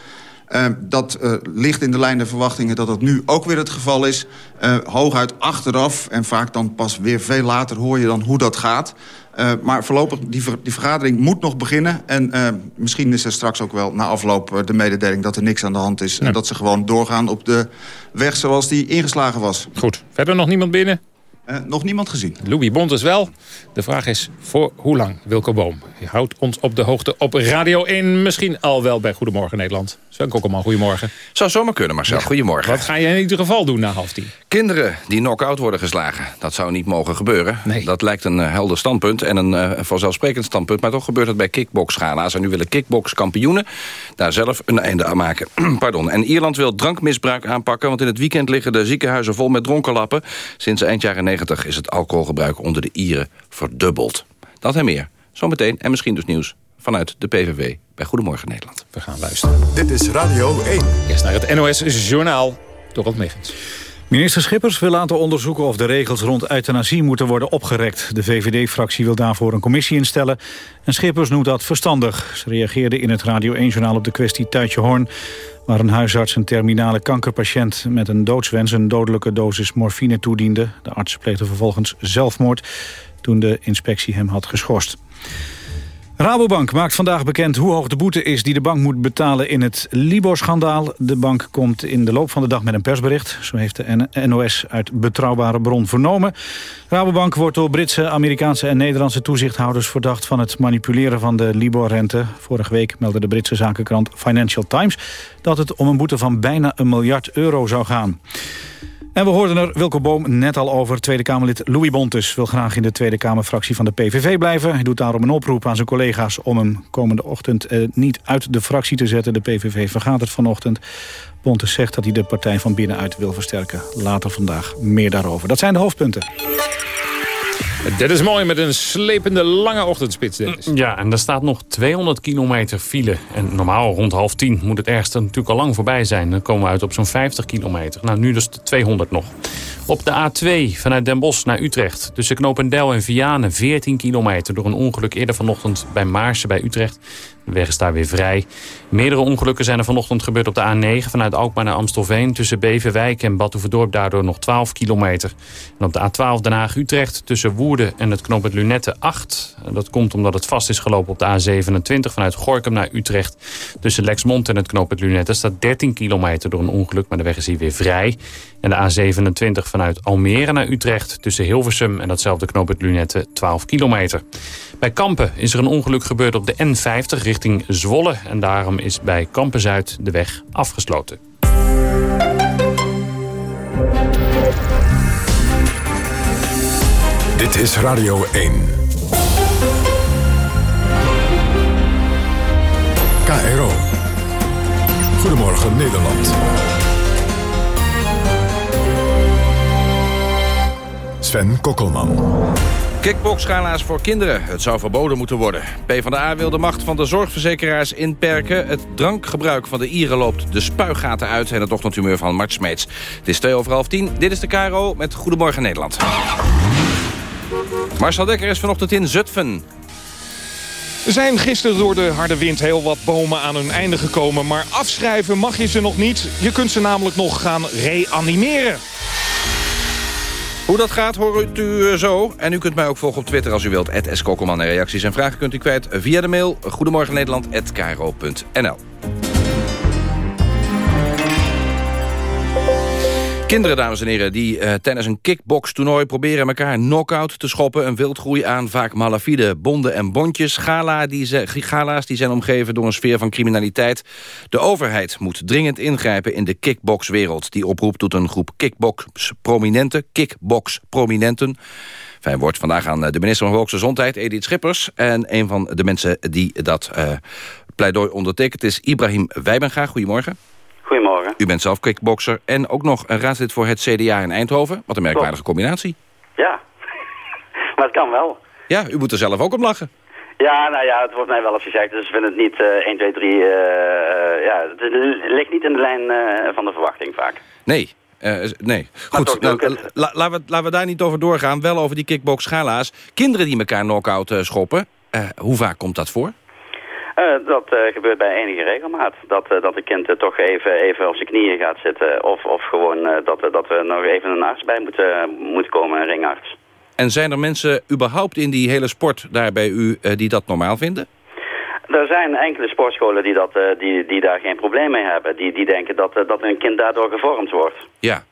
Speaker 29: Eh, dat eh, ligt in de lijn der verwachtingen dat dat nu ook weer het geval is. Eh, hooguit achteraf en vaak dan pas weer veel later hoor je dan hoe dat gaat. Eh, maar voorlopig, die, ver- die vergadering moet nog beginnen. En eh, misschien is er straks ook wel na afloop de mededeling dat er niks aan de hand is. En dat ze gewoon doorgaan op de weg zoals die ingeslagen was.
Speaker 2: Goed, verder nog niemand binnen?
Speaker 29: Eh, nog niemand gezien.
Speaker 2: Louis Bontes wel. De vraag is voor hoe lang, Wilco Boom? Je houdt ons op de hoogte op Radio 1. Misschien al wel bij Goedemorgen Nederland. Sven Kokkelman, goedemorgen.
Speaker 30: Zou zomaar kunnen, Marcel. Goedemorgen.
Speaker 2: Wat ga je in ieder geval doen na half tien?
Speaker 30: Kinderen die knock-out worden geslagen. Dat zou niet mogen gebeuren. Dat lijkt een eh, helder standpunt en een eh, vanzelfsprekend standpunt. Maar toch gebeurt het bij kickboxgala's. En nu willen kickboxkampioenen daar zelf een einde aan maken. Pardon. En Ierland wil drankmisbruik aanpakken... want in het weekend liggen de ziekenhuizen vol met dronkenlappen. Sinds eind jaren 90 is het alcoholgebruik onder de Ieren verdubbeld. Dat en meer. Zometeen en misschien dus nieuws vanuit de PVV bij Goedemorgen Nederland.
Speaker 2: We gaan luisteren.
Speaker 1: Dit is Radio 1.
Speaker 2: Eerst naar het NOS Journaal. Dorot Megens.
Speaker 3: Minister Schippers wil laten onderzoeken of de regels rond euthanasie moeten worden opgerekt. De VVD-fractie wil daarvoor een commissie instellen. En Schippers noemt dat verstandig. Ze reageerde in het Radio 1-journaal op de kwestie Tuitje Hoorn... waar een huisarts een terminale kankerpatiënt met een doodswens... een dodelijke dosis morfine toediende. De arts pleegde vervolgens zelfmoord toen de inspectie hem had geschorst. Rabobank maakt vandaag bekend hoe hoog de boete is die de bank moet betalen in het Libor-schandaal. De bank komt in de loop van de dag met een persbericht. Zo heeft de NOS uit betrouwbare bron vernomen. Rabobank wordt door Britse, Amerikaanse en Nederlandse toezichthouders verdacht van het manipuleren van de Libor-rente. Vorige week meldde de Britse zakenkrant Financial Times dat het om een boete van bijna een miljard euro zou gaan. En we hoorden er Wilco Boom net al over. Tweede Kamerlid Louis Bontes wil graag in de Tweede Kamerfractie van de PVV blijven. Hij doet daarom een oproep aan zijn collega's om hem komende ochtend eh, niet uit de fractie te zetten. De PVV vergadert vanochtend. Bontes zegt dat hij de partij van binnenuit wil versterken. Later vandaag meer daarover. Dat zijn de hoofdpunten.
Speaker 2: Dit is mooi met een slepende lange ochtendspits, Dennis.
Speaker 6: Ja, en er staat nog 200 kilometer file. En normaal rond half tien moet het ergste natuurlijk al lang voorbij zijn. Dan komen we uit op zo'n 50 kilometer. Nou, nu dus de 200 nog. Op de A2 vanuit Den Bosch naar Utrecht. Tussen Knopendel en Vianen 14 kilometer. Door een ongeluk eerder vanochtend bij Maarsen bij Utrecht. De weg is daar weer vrij. Meerdere ongelukken zijn er vanochtend gebeurd op de A9... vanuit Alkmaar naar Amstelveen. Tussen Beverwijk en Badhoevedorp daardoor nog 12 kilometer. En op de A12 Den Haag-Utrecht tussen Woerden en het knooppunt Lunette 8. Dat komt omdat het vast is gelopen op de A27 vanuit Gorkum naar Utrecht. Tussen Lexmond en het knooppunt Lunette staat 13 kilometer door een ongeluk... maar de weg is hier weer vrij. En de A27 vanuit Almere naar Utrecht tussen Hilversum en datzelfde knooppunt Lunette 12 kilometer. Bij Kampen is er een ongeluk gebeurd op de N50 richting Zwolle. En daarom is bij Kampen-Zuid de weg afgesloten.
Speaker 1: Dit is Radio 1. KRO. Goedemorgen Nederland. Sven Kokkelman.
Speaker 30: Kickboxgala's voor kinderen. Het zou verboden moeten worden. PvdA wil de macht van de zorgverzekeraars inperken. Het drankgebruik van de Ieren loopt de spuigaten uit... en het ochtendhumeur van Mart Smeets. Het is twee over half tien. Dit is de KRO met Goedemorgen Nederland. Marcel Dekker is vanochtend in Zutphen.
Speaker 31: Er zijn gisteren door de harde wind heel wat bomen aan hun einde gekomen... maar afschrijven mag je ze nog niet. Je kunt ze namelijk nog gaan reanimeren.
Speaker 30: Hoe dat gaat hoort u eh, zo. En u kunt mij ook volgen op Twitter als u wilt. @skokkelman en reacties en vragen kunt u kwijt via de mail... Goedemorgen Kinderen, dames en heren, die uh, tijdens een kickbox-toernooi... proberen elkaar knock-out te schoppen. Een wildgroei aan vaak malafide bonden en bondjes. Gala die ze, gala's die zijn omgeven door een sfeer van criminaliteit. De overheid moet dringend ingrijpen in de kickbox-wereld. Die oproep doet een groep kickbox-prominenten. Kickbox-prominenten. Fijn woord vandaag aan de minister van Volksgezondheid, Edith Schippers. En een van de mensen die dat uh, pleidooi ondertekent is Ibrahim Wijbenga. Goedemorgen.
Speaker 32: Goedemorgen.
Speaker 30: U bent zelf kickbokser en ook nog een raadslid voor het CDA in Eindhoven. Wat een merkwaardige combinatie.
Speaker 32: Ja, maar het kan wel.
Speaker 30: Ja, u moet er zelf ook om lachen.
Speaker 32: Ja, nou ja, het wordt mij wel eens gezegd, dus ik vind het niet uh, 1, 2, 3... Uh, ja, het ligt niet in de lijn uh, van de verwachting vaak.
Speaker 30: Nee, uh, nee. Goed, nou, la, laten, we, laten we daar niet over doorgaan. Wel over die kickbox-gala's. Kinderen die elkaar knock-out uh, schoppen. Uh, hoe vaak komt dat voor?
Speaker 32: Uh, dat uh, gebeurt bij enige regelmaat. Dat, uh, dat een kind toch even, even op zijn knieën gaat zitten. Of, of gewoon dat, dat we nog even een arts bij moeten, moeten komen, een ringarts.
Speaker 30: En zijn er mensen überhaupt in die hele sport daar bij u die dat normaal vinden?
Speaker 32: Er zijn enkele sportscholen die, dat, die, die daar geen probleem mee hebben. Die, die denken dat, dat een kind daardoor gevormd wordt.
Speaker 30: Ja.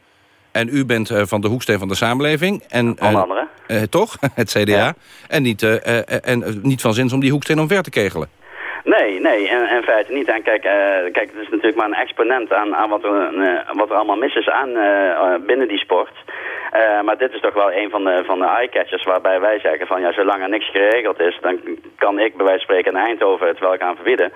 Speaker 30: En u bent eh, van de hoeksteen van de samenleving. En,
Speaker 32: Onder
Speaker 30: eh,
Speaker 32: andere.
Speaker 30: eh, toch, het CDA. En, niet, eh, eh, en eh, niet van zins om die hoeksteen omver te kegelen.
Speaker 32: Nee, nee, in, in feite niet. En kijk, eh, kijk, het is natuurlijk maar een exponent aan, aan wat, er, eh, wat er allemaal mis is aan, eh, binnen die sport. Maar dit is toch wel een van de, van de eye-catchers waarbij wij zeggen van ja, zolang er niks geregeld is, dan kan ik bij wijze van spreken in Eindhoven het wel gaan verbieden.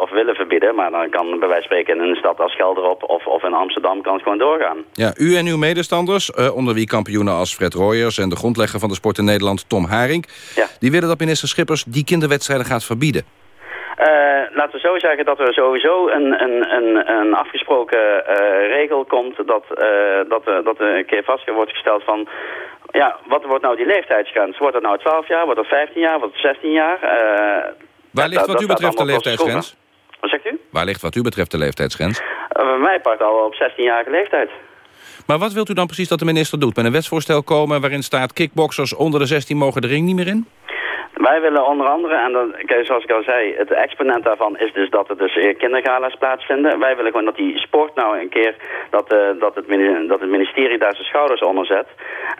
Speaker 32: Of willen verbieden, maar dan kan bij wijze van spreken in een stad als Gelderop of, of in Amsterdam kan het gewoon doorgaan.
Speaker 30: Ja, u en uw medestanders, onder wie kampioenen als Fred Royers... en de grondlegger van de sport in Nederland, Tom Haring...
Speaker 32: Ja.
Speaker 30: die willen dat minister Schippers die kinderwedstrijden gaat verbieden.
Speaker 32: Eh, laten we zo zeggen dat er sowieso een, een, een, een afgesproken eh, regel komt dat, eh, dat, dat er een keer vast wordt gesteld van... Ja, wat wordt nou die leeftijdsgrens? Wordt het nou 12 jaar? Wordt het 15 jaar? Wordt het 16 jaar?
Speaker 30: Waar ligt
Speaker 32: dat-
Speaker 30: wat
Speaker 32: dat
Speaker 30: u betreft de leeftijdsgrens?
Speaker 32: Wat zegt u?
Speaker 30: Waar ligt wat u betreft de leeftijdsgrens?
Speaker 32: Bij mij part al op 16-jarige leeftijd.
Speaker 30: Maar wat wilt u dan precies dat de minister doet? Met een wetsvoorstel komen waarin staat... kickboxers onder de 16 mogen de ring niet meer in?
Speaker 32: Wij willen onder andere, en dan, zoals ik al zei, het exponent daarvan is dus dat er dus eh, kindergala's plaatsvinden. Wij willen gewoon dat die sport nou een keer, dat, eh, dat, het, dat het ministerie daar zijn schouders onder zet.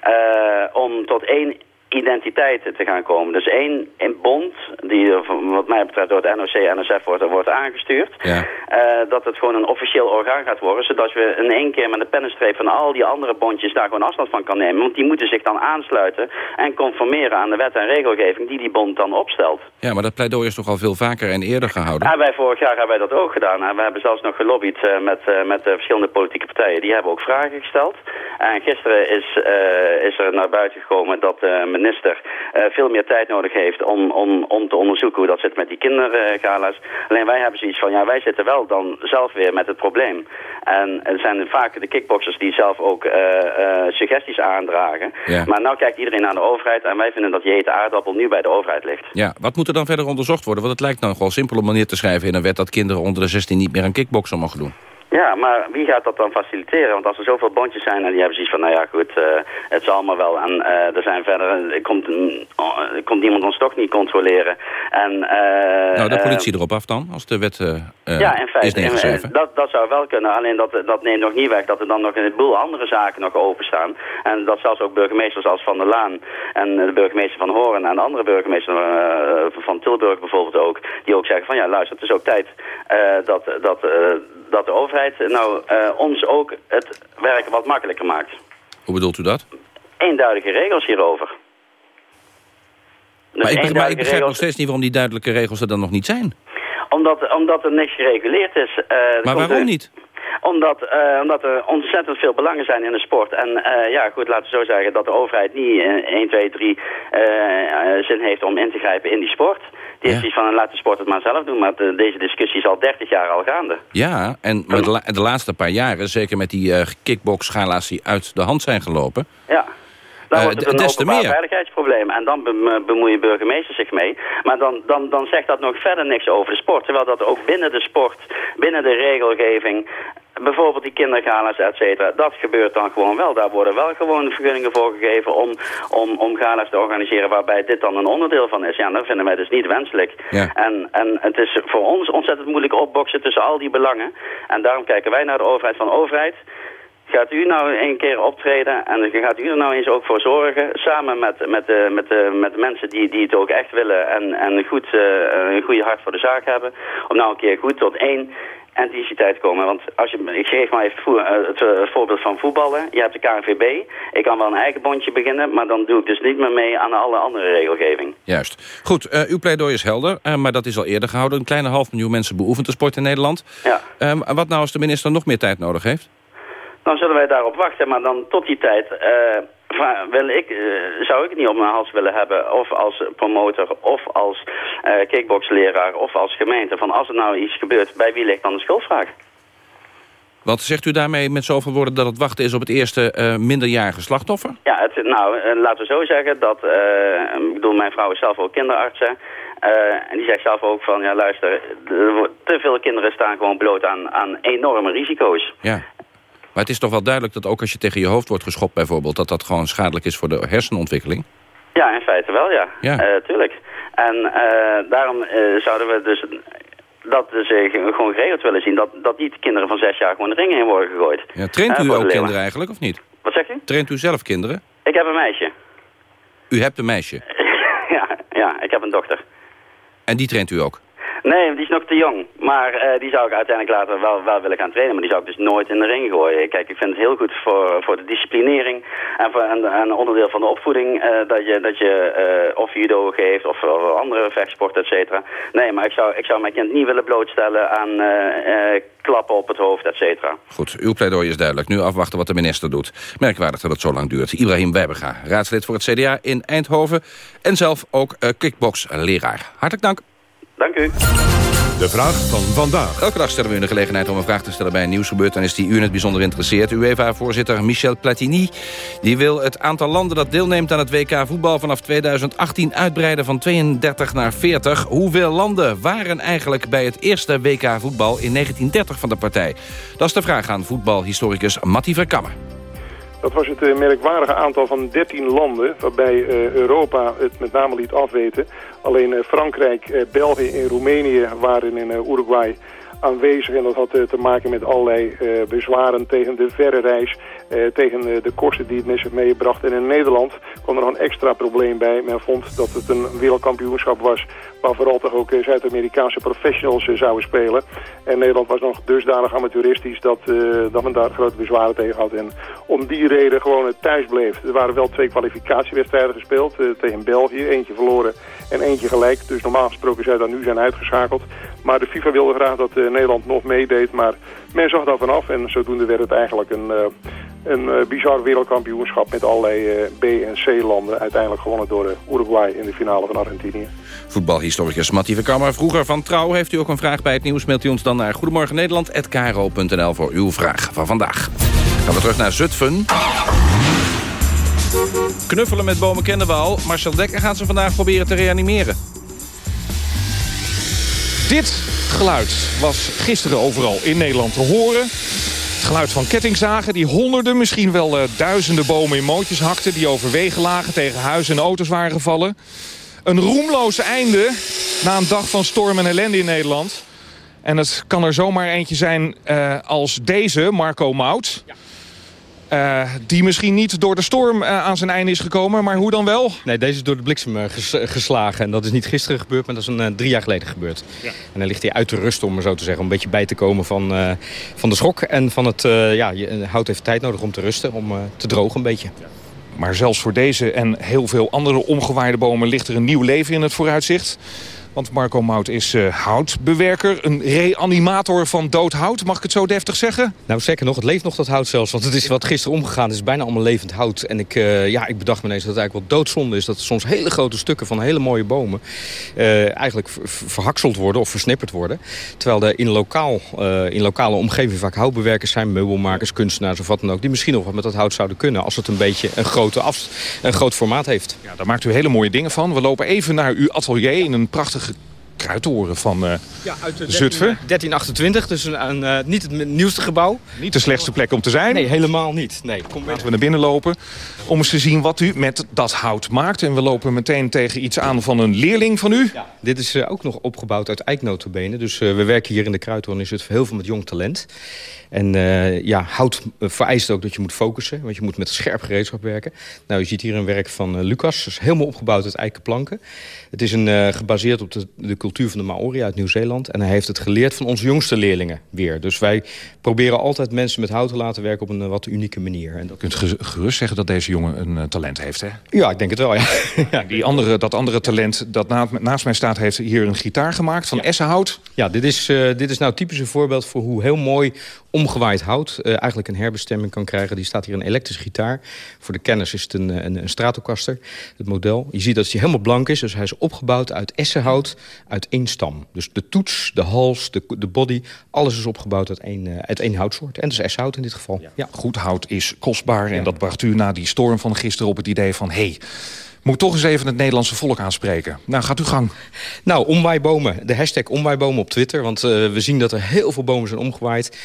Speaker 32: eh, om tot één identiteit te gaan komen. Dus één in bond, die eh, wat mij betreft door het NOC-NSF wordt, wordt aangestuurd.
Speaker 30: Ja.
Speaker 32: eh, dat het gewoon een officieel orgaan gaat worden. Zodat we in één keer met een pennenstreep van al die andere bondjes daar gewoon afstand van kan nemen. Want die moeten zich dan aansluiten en conformeren aan de wet en regelgeving die die bond dan opstelt.
Speaker 30: Ja, maar dat pleidooi is toch al veel vaker en eerder gehouden?
Speaker 32: Ja, wij vorig jaar hebben wij dat ook gedaan. En we hebben zelfs nog gelobbyd eh, met, met de verschillende politieke partijen. Die hebben ook vragen gesteld. En gisteren is, is er naar buiten gekomen dat de minister eh, veel meer tijd nodig heeft om, om, om te onderzoeken hoe dat zit met die kindergala's. Alleen wij hebben zoiets van, ja, wij zitten wel dan zelf weer met het probleem. En het zijn vaak de kickboxers die zelf ook eh, eh, suggesties aandragen.
Speaker 30: Ja.
Speaker 32: Maar nou kijkt iedereen naar de overheid en wij vinden dat je hete aardappel nu bij de overheid ligt.
Speaker 30: Ja, wat moet er dan verder onderzocht worden? Want het lijkt nou wel simpel om manier te schrijven in een wet... dat kinderen onder de 16 niet meer aan kickboksen mogen doen.
Speaker 32: Ja, maar wie gaat dat dan faciliteren? Want als er zoveel bondjes zijn en die hebben zoiets van, nou ja goed, eh, het zal allemaal wel. En eh, er zijn verder, er komt, een- oh, er komt niemand ons toch niet controleren. En, eh,
Speaker 30: nou, de politie erop af dan, als de wet
Speaker 32: ja, in
Speaker 30: is
Speaker 32: feite. En dat, dat zou wel kunnen. Alleen dat, dat neemt nog niet weg dat er dan nog een boel andere zaken nog openstaan. En dat zelfs ook burgemeesters als Van der Laan en de burgemeester van Horen en de andere burgemeester eh, van Tilburg bijvoorbeeld ook. Die ook zeggen van ja luister, het is ook tijd dat, dat, dat de overheid nou eh, ons ook het werk wat makkelijker maakt.
Speaker 30: Hoe bedoelt u dat?
Speaker 32: Eenduidige regels hierover. Dus
Speaker 30: maar ik, begrijp- maar ik begrijp nog
Speaker 32: regels-
Speaker 30: steeds niet waarom die duidelijke regels er dan nog niet zijn.
Speaker 32: Omdat, omdat er niks gereguleerd is. eh,
Speaker 30: Maar waarom
Speaker 32: er-
Speaker 30: niet?
Speaker 32: Omdat, eh, omdat er ontzettend veel belangen zijn in de sport. En eh, ja, goed, laten we zo zeggen dat de overheid niet eh, 1, 2, 3 eh, eh, zin heeft om in te grijpen in die sport. Die heeft iets van, laat de sport het maar zelf doen. Maar de- deze discussie is al 30 jaar al gaande.
Speaker 30: Ja, en maar de, la- de laatste paar jaren, zeker met die eh kickbox-gala's die uit de hand zijn gelopen...
Speaker 32: Ja. Dan
Speaker 30: Eh,
Speaker 32: wordt het een
Speaker 30: des te
Speaker 32: openbaar
Speaker 30: meer.
Speaker 32: veiligheidsprobleem. En dan bem- bemoeien burgemeesters zich mee. Maar dan, dan, dan zegt dat nog verder niks over de sport. Terwijl dat ook binnen de sport, binnen de regelgeving... Bijvoorbeeld die kindergala's, et cetera. Dat gebeurt dan gewoon wel. Daar worden wel gewoon vergunningen voor gegeven om, om, om gala's te organiseren waarbij dit dan een onderdeel van is. Ja, dat vinden wij dus niet wenselijk.
Speaker 30: Ja.
Speaker 32: En, en het is voor ons ontzettend moeilijk opboksen tussen al die belangen. En daarom kijken wij naar de overheid van overheid. Gaat u nou een keer optreden en gaat u er nou eens ook voor zorgen, samen met, met, de, met, de, met de mensen die, die het ook echt willen en, en goed, eh, een goede hart voor de zaak hebben, om nou een keer goed tot één entiteit te komen. Want als je, ik geef maar even voer- eh, het, eh, voorbeeld van voetballen. Je hebt de KNVB, ik kan wel een eigen bondje beginnen, maar dan doe ik dus niet meer mee aan alle andere regelgeving.
Speaker 30: Juist. Goed, eh, uw pleidooi is helder, maar dat is al eerder gehouden. Een kleine half miljoen mensen beoefent de sport in Nederland.
Speaker 32: Ja.
Speaker 30: Ehm, wat nou als de minister nog meer tijd nodig heeft?
Speaker 32: Dan zullen wij daarop wachten, maar dan tot die tijd wil ik, eh, zou ik niet op mijn hals willen hebben. Of als promotor, of als eh kickboxleraar, of als gemeente. Van als er nou iets gebeurt, bij wie ligt dan de schuldvraag?
Speaker 30: Wat zegt u daarmee met zoveel woorden dat het wachten is op het eerste eh, minderjarige slachtoffer?
Speaker 32: Ja, het, nou, laten we zo zeggen dat, ik bedoel, mijn vrouw is zelf ook kinderartsen. eh, en die zegt zelf ook van, ja luister, er te veel kinderen staan gewoon bloot aan, aan enorme risico's.
Speaker 30: Ja. Maar het is toch wel duidelijk dat ook als je tegen je hoofd wordt geschopt bijvoorbeeld... dat dat gewoon schadelijk is voor de hersenontwikkeling?
Speaker 32: Ja, in feite wel, ja.
Speaker 30: Ja.
Speaker 32: Eh, tuurlijk. En eh, daarom eh, zouden we dus dat ze ge- gewoon geregeld willen zien. Dat, dat niet kinderen van zes jaar gewoon de ringen in worden gegooid.
Speaker 30: Ja, traint u ook
Speaker 32: leeuwen.
Speaker 30: kinderen eigenlijk, of niet?
Speaker 32: Wat zeg je?
Speaker 30: Traint u zelf kinderen?
Speaker 32: Ik heb een meisje.
Speaker 30: U hebt een meisje.
Speaker 32: ja, ja, ik heb een dochter.
Speaker 30: En die traint u ook?
Speaker 32: Nee, die is nog te jong. Maar eh, die zou ik uiteindelijk later wel, wel willen gaan trainen. Maar die zou ik dus nooit in de ring gooien. Kijk, ik vind het heel goed voor, voor de disciplinering. En, voor, en, en een onderdeel van de opvoeding. eh, dat je, dat je eh, of judo geeft of, andere vechtsporten, et cetera. Nee, maar ik zou, ik zou mijn kind niet willen blootstellen aan klappen op het hoofd, et cetera.
Speaker 30: Goed, uw pleidooi is duidelijk. Nu afwachten wat de minister doet. Merkwaardig dat het zo lang duurt. Ibrahim Wijberga, raadslid voor het CDA in Eindhoven... en zelf ook kickbox-leraar. Hartelijk dank.
Speaker 32: Dank u.
Speaker 1: De vraag van vandaag.
Speaker 30: Elke dag stellen we u de gelegenheid om een vraag te stellen bij een nieuwsgebeurtenis die u in het bijzonder interesseert. UEFA-voorzitter Michel Platini die wil het aantal landen dat deelneemt aan het WK voetbal vanaf 2018 uitbreiden van 32 naar 40. Hoeveel landen waren eigenlijk bij het eerste WK voetbal in 1930 van de partij? Dat is de vraag aan voetbalhistoricus Matti Verkammer.
Speaker 33: Dat was het eh, merkwaardige aantal van 13 landen, waarbij eh, Europa het met name liet afweten. Alleen eh, Frankrijk, België en Roemenië waren in Uruguay aanwezig. En dat had te maken met allerlei bezwaren tegen de verre reis, tegen eh, de kosten die het met meebracht. En in Nederland kwam er nog een extra probleem bij. Men vond dat het een wereldkampioenschap was waar vooral toch ook eh, Zuid-Amerikaanse professionals eh, zouden spelen. En Nederland was nog dusdanig amateuristisch dat, eh, dat men daar grote bezwaren tegen had. En om die reden gewoon thuis bleef. Er waren wel twee kwalificatiewedstrijden gespeeld eh, tegen België. Eentje verloren en eentje gelijk. Dus normaal gesproken zou dat nu zijn uitgeschakeld. Maar de FIFA wilde graag dat eh, Nederland nog meedeed. Maar men zag daar vanaf en zodoende werd het eigenlijk een, eh, een eh, bizar wereldkampioenschap... met allerlei eh, B- en C-landen. Uiteindelijk gewonnen door eh, Uruguay in de finale van Argentinië.
Speaker 30: Voetbalhistoricus Matti Verkammer. Vroeger van Trouw heeft u ook een vraag bij het nieuws. Mailt u ons dan naar goedemorgennederland.kro.nl voor uw vraag van vandaag. Gaan we terug naar Zutphen. Knuffelen met bomen kennen we al. Marcel Dekker gaat ze vandaag proberen te reanimeren.
Speaker 31: Dit geluid was gisteren overal in Nederland te horen. Geluid van kettingzagen die honderden, misschien wel eh, duizenden bomen in mootjes hakten... die over wegen lagen, tegen huizen en auto's waren gevallen. Een roemloos einde na een dag van storm en ellende in Nederland. En het kan er zomaar eentje zijn eh, als deze, Marco Mout... Eh, die misschien niet door de storm eh, aan zijn einde is gekomen, maar hoe dan wel?
Speaker 34: Nee, deze is door de bliksem eh, ges- geslagen. En dat is niet gisteren gebeurd, maar dat is een, drie jaar geleden gebeurd. En dan ligt hij uit te rusten, om maar zo te zeggen. Om een beetje bij te komen van, eh, van de schok. En van het, eh, ja, je, hout heeft tijd nodig om te rusten, om eh, te drogen een beetje.
Speaker 31: Maar zelfs voor deze en heel veel andere omgewaaide bomen ligt er een nieuw leven in het vooruitzicht. Want Marco Mout is eh, houtbewerker, een reanimator van dood hout. Mag ik het zo deftig zeggen?
Speaker 34: Nou, zeker nog. Het leeft nog dat hout zelfs. Want het is wat gisteren omgegaan. Het is bijna allemaal levend hout. En ik, eh, ja, ik bedacht me ineens dat het eigenlijk wel doodzonde is... dat soms hele grote stukken van hele mooie bomen... eh, eigenlijk ver- ver- verhakseld worden of versnipperd worden. Terwijl er in, lokaal, in lokale omgeving vaak houtbewerkers zijn... meubelmakers, kunstenaars of wat dan ook... die misschien nog wat met dat hout zouden kunnen... als het een beetje een, grote afst een groot formaat heeft.
Speaker 31: Ja, daar maakt u hele mooie dingen van. We lopen even naar uw atelier in een prachtige kruidtoren van eh,
Speaker 34: Ja, uit de
Speaker 31: Zutphen.
Speaker 34: 1328, dus een, een, eh, niet het nieuwste gebouw.
Speaker 31: Niet de slechtste plek om te zijn.
Speaker 34: Nee, helemaal niet. Nee, kom
Speaker 31: Laten we naar binnen lopen om eens te zien wat u met dat hout maakt. En we lopen meteen tegen iets aan van een leerling van u.
Speaker 34: Dit is eh, ook nog opgebouwd uit eiknotenbenen. Dus eh, we werken hier in de Kruidhoorn is het heel veel met jong talent. En eh, ja, hout vereist ook dat je moet focussen. Want je moet met scherp gereedschap werken. Nou, je ziet hier een werk van Lucas. Dat is helemaal opgebouwd uit eikenplanken. Het is een, eh, gebaseerd op de, de cultuur van de Maori uit Nieuw-Zeeland. En hij heeft het geleerd van onze jongste leerlingen weer. Dus wij proberen altijd mensen met hout te laten werken op een wat unieke manier. En dat...
Speaker 31: U kunt ge- gerust zeggen dat deze jongen een eh, talent heeft, hè?
Speaker 34: Ja, ik denk het wel, ja.
Speaker 31: Die andere, dat andere talent dat na- naast mij staat... heeft hier een gitaar gemaakt van essenhout.
Speaker 34: Ja, dit is, eh, dit is nou typisch een voorbeeld voor hoe heel mooi omgewaaid hout... eh, eigenlijk een herbestemming kan krijgen. Die staat hier een elektrische gitaar. Voor de kenners is het een, een, een Stratocaster, het model. Je ziet dat hij helemaal blank is. Dus hij is opgebouwd uit essenhout, uit één stam. Dus de toets, de hals, de, de body... alles is opgebouwd uit één, uit één houtsoort. En dus essenhout in dit geval. Ja.
Speaker 31: Goed hout is kostbaar. En dat bracht u na die van gisteren op het idee van... hey, moet toch eens even het Nederlandse volk aanspreken. Nou, gaat u gang.
Speaker 34: Nou, omwaaibomen. De hashtag omwaaibomen op Twitter. Want eh, we zien dat er heel veel bomen zijn omgewaaid.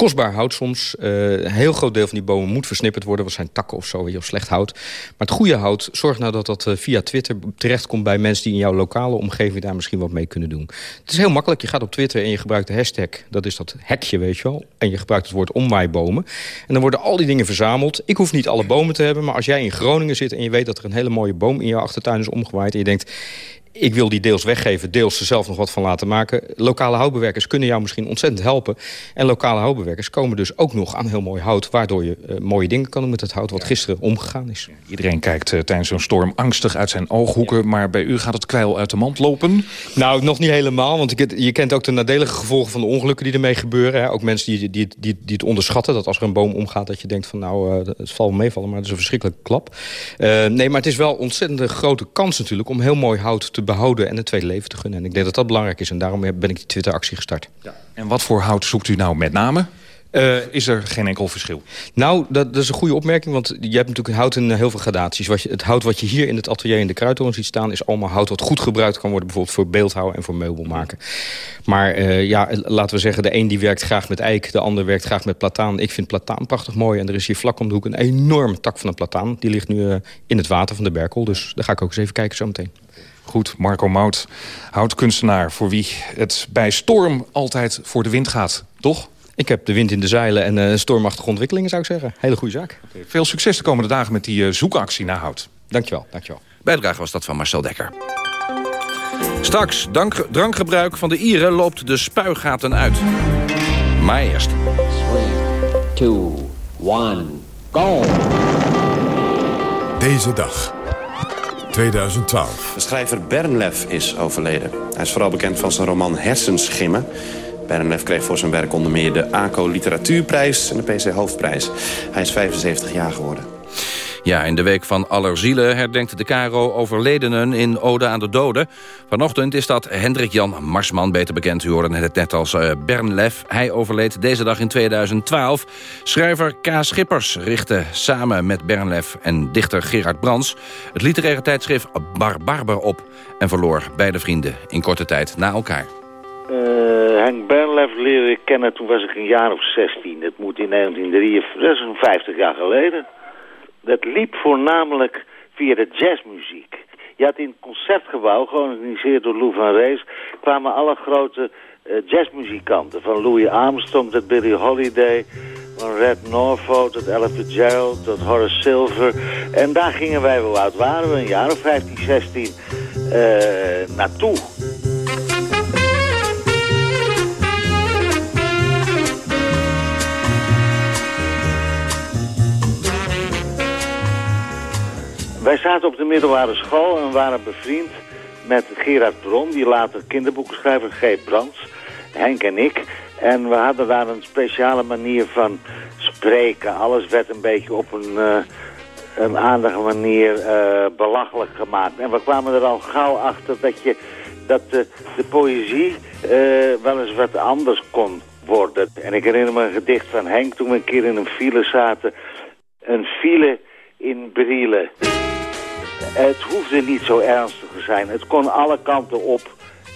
Speaker 34: Kostbaar hout soms. Eh, een heel groot deel van die bomen moet versnipperd worden. Wat zijn takken of zo, of slecht hout. Maar het goede hout, zorg nou dat dat eh, via Twitter terechtkomt... bij mensen die in jouw lokale omgeving daar misschien wat mee kunnen doen. Het is heel makkelijk. Je gaat op Twitter en je gebruikt de hashtag. Dat is dat hekje, weet je wel. En je gebruikt het woord omwaaibomen. En dan worden al die dingen verzameld. Ik hoef niet alle bomen te hebben, maar als jij in Groningen zit... en je weet dat er een hele mooie boom in jouw achtertuin is omgewaaid... en je denkt, ik wil die deels weggeven, deels er zelf nog wat van laten maken. Lokale houtbewerkers kunnen jou misschien ontzettend helpen. En lokale houtbewerkers komen dus ook nog aan heel mooi hout... waardoor je uh, mooie dingen kan doen met het hout wat gisteren omgegaan is.
Speaker 31: Iedereen kijkt uh, tijdens zo'n storm angstig uit zijn ooghoeken... Ja. maar bij u gaat het kwijl uit de mand lopen?
Speaker 34: Nou, nog niet helemaal, want ik, je kent ook de nadelige gevolgen... van de ongelukken die ermee gebeuren. Hè. Ook mensen die, die, die, die het onderschatten, dat als er een boom omgaat... dat je denkt van nou, uh, het valt meevallen, maar het is een verschrikkelijke klap. nee, maar het is wel ontzettend grote kans natuurlijk... om heel mooi hout te behouden en een tweede leven te gunnen. En ik denk dat dat belangrijk is en daarom ben ik die Twitter-actie gestart.
Speaker 31: Ja. En wat voor hout zoekt u nou met name? Uh, is er geen enkel verschil?
Speaker 34: Nou, dat, dat, is een goede opmerking, want je hebt natuurlijk hout in heel veel gradaties. Wat je, het hout wat je hier in het atelier in de kruidtoren ziet staan... is allemaal hout wat goed gebruikt kan worden... bijvoorbeeld voor beeldhouwen en voor meubel maken. Maar uh, ja, laten we zeggen, de een die werkt graag met eik... de ander werkt graag met plataan. Ik vind plataan prachtig mooi en er is hier vlak om de hoek... een enorme tak van een plataan. Die ligt nu in het water van de Berkel, dus daar ga ik ook eens even kijken zometeen.
Speaker 31: Goed, Marco Mout, houtkunstenaar... voor wie het bij storm altijd voor de wind gaat, toch?
Speaker 34: Ik heb de wind in de zeilen en uh, stormachtige ontwikkelingen, zou ik zeggen. Hele goede zaak.
Speaker 31: Okay. Veel succes de komende dagen met die uh, zoekactie naar hout.
Speaker 34: Dankjewel, dankjewel.
Speaker 30: Bijdrage was dat van Marcel Dekker. Straks, dank, drankgebruik van de Ieren loopt de spuigaten uit. Maar eerst...
Speaker 35: 3, 2, 1, go!
Speaker 1: Deze dag. 2012.
Speaker 36: De schrijver Bernlef is overleden. Hij is vooral bekend van zijn roman Hersenschimmen. Bernlef kreeg voor zijn werk onder meer de ACO Literatuurprijs en de PC Hoofdprijs. Hij is 75 jaar geworden.
Speaker 30: Ja, in de week van Allerzielen herdenkt de KRO overledenen in Ode aan de Doden. Vanochtend is dat Hendrik Jan Marsman, beter bekend. U hoorde het net als uh, Bernlef. Hij overleed deze dag in 2012. Schrijver K. Schippers richtte samen met Bernlef en dichter Gerard Brands... het literaire tijdschrift Barbarber op... en verloor beide vrienden in korte tijd na elkaar.
Speaker 37: Uh, Henk Bernlef leerde ik kennen toen was ik een jaar of 16. Dat moet in 1953, dat is een 50 jaar geleden. Dat liep voornamelijk via de jazzmuziek. Je had in het concertgebouw, georganiseerd door Lou van Rees... kwamen alle grote uh, jazzmuzikanten. Van Louis Armstrong tot Billie Holiday... van Red Norfolk tot Ella Fitzgerald tot Horace Silver. En daar gingen wij, hoe oud waren we, een jaar of 15, 16, uh, naartoe. Wij zaten op de middelbare school en waren bevriend met Gerard Bron, die later kinderboekenschrijver, G. Brands, Henk en ik. En we hadden daar een speciale manier van spreken. Alles werd een beetje op een, uh, een aardige manier uh, belachelijk gemaakt. En we kwamen er al gauw achter dat, je, dat de, de poëzie uh, wel eens wat anders kon worden. En ik herinner me een gedicht van Henk toen we een keer in een file zaten. Een file in Brielen. Het hoefde niet zo ernstig te zijn. Het kon alle kanten op.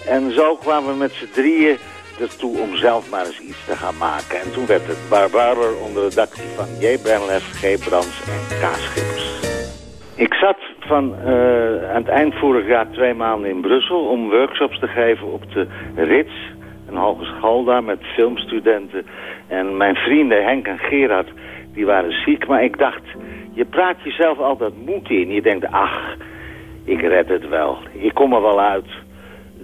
Speaker 37: En zo kwamen we met z'n drieën ertoe om zelf maar eens iets te gaan maken. En toen werd het Barbarer onder de redactie van J. Bernlef, G. Brands en K. Schippers. Ik zat van uh, aan het eind vorig jaar twee maanden in Brussel om workshops te geven op de RITS, een hogeschool daar met filmstudenten. En mijn vrienden Henk en Gerard, die waren ziek, maar ik dacht je praat jezelf altijd moed in. Je denkt, ach, ik red het wel. Ik kom er wel uit.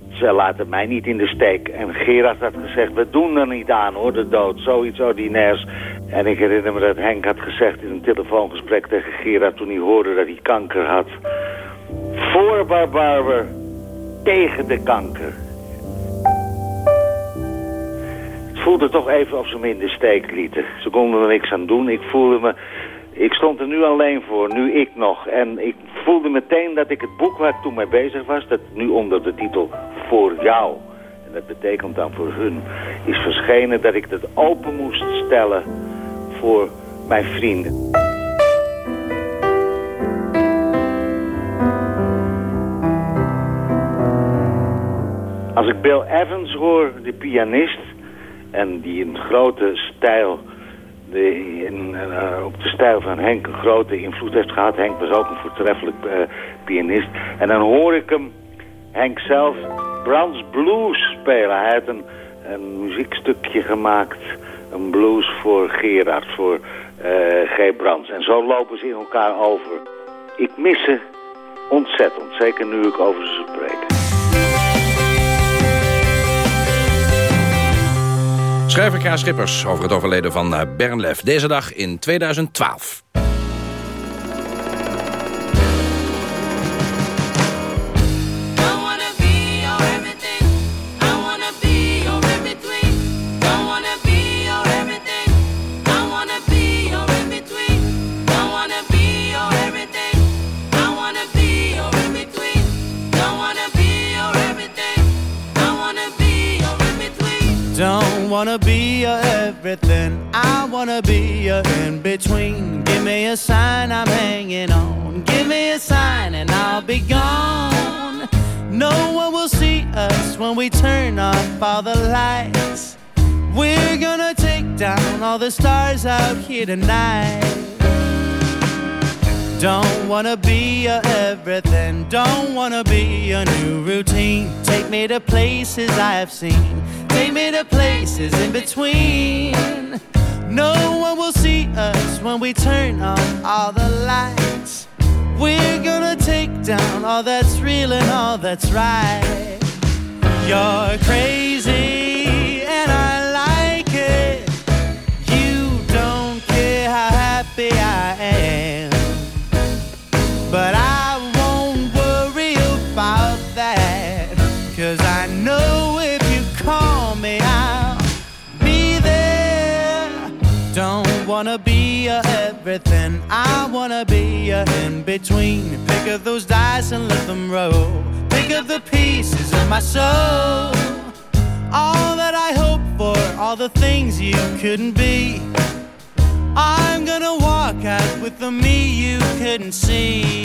Speaker 37: Ze laten mij niet in de steek. En Gerard had gezegd, we doen er niet aan hoor, de dood. Zoiets ordinairs. En ik herinner me dat Henk had gezegd in een telefoongesprek tegen Gerard... toen hij hoorde dat hij kanker had. Voor Barbarber, tegen de kanker. Het voelde toch even of ze me in de steek lieten. Ze konden er niks aan doen. Ik voelde me ik stond er nu alleen voor, nu ik nog. En ik voelde meteen dat ik het boek waar ik toen mee bezig was... dat nu onder de titel Voor jou, en dat betekent dan voor hun... is verschenen dat ik het open moest stellen voor mijn vrienden. Als ik Bill Evans hoor, de pianist... En die in grote stijl, de, eh, op de stijl van Henk een grote invloed heeft gehad. Henk was ook een voortreffelijk eh, pianist. En dan hoor ik hem, Henk zelf, Browns Blues spelen. Hij heeft een, muziekstukje gemaakt, een blues voor Gerard, voor eh, G. Brands. En zo lopen ze in elkaar over. Ik mis ze ontzettend, zeker nu ik over ze spreek.
Speaker 30: Schrijver K. Schippers over het overleden van eh, Bernlef. Deze dag in 2012.
Speaker 38: Everything. I wanna be your in between. Give me a sign I'm hanging on. Give me a sign and I'll be gone. No one will see us when we turn off all the lights. We're gonna take down all the stars out here tonight. Don't wanna be your everything. Don't wanna be your new routine. Take me to places I've seen. Take me to places in between. No one will see us when we turn on all the lights. We're gonna take down all that's real and all that's right. You're crazy wanna be your everything. I wanna be your in between. Pick up those dice and let them roll. Pick up the pieces of my soul. All that I hope for, all the things you couldn't be. I'm gonna walk out with the me you couldn't see.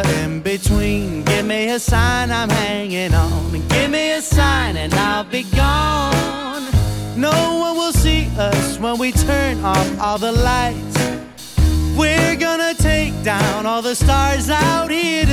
Speaker 38: In between. Give me a sign I'm hanging on. Give me a sign and I'll be gone. No one will see us when we turn off all the lights. We're gonna take down all the stars out here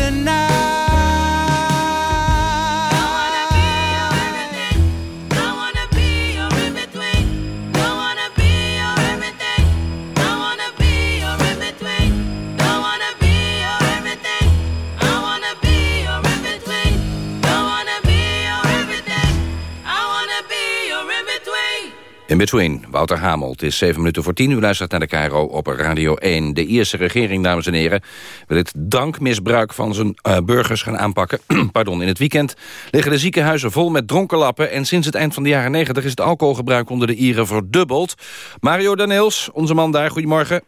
Speaker 30: In Between, Wouter Hamel. Het is zeven minuten voor tien. U luistert naar de KRO op Radio 1. De Ierse regering, dames en heren, wil het dankmisbruik van zijn eh, burgers gaan aanpakken. Pardon, in het weekend liggen de ziekenhuizen vol met dronkenlappen... en sinds het eind van de jaren negentig is het alcoholgebruik onder de Ieren verdubbeld. Mario Daneels, onze man daar, goedemorgen.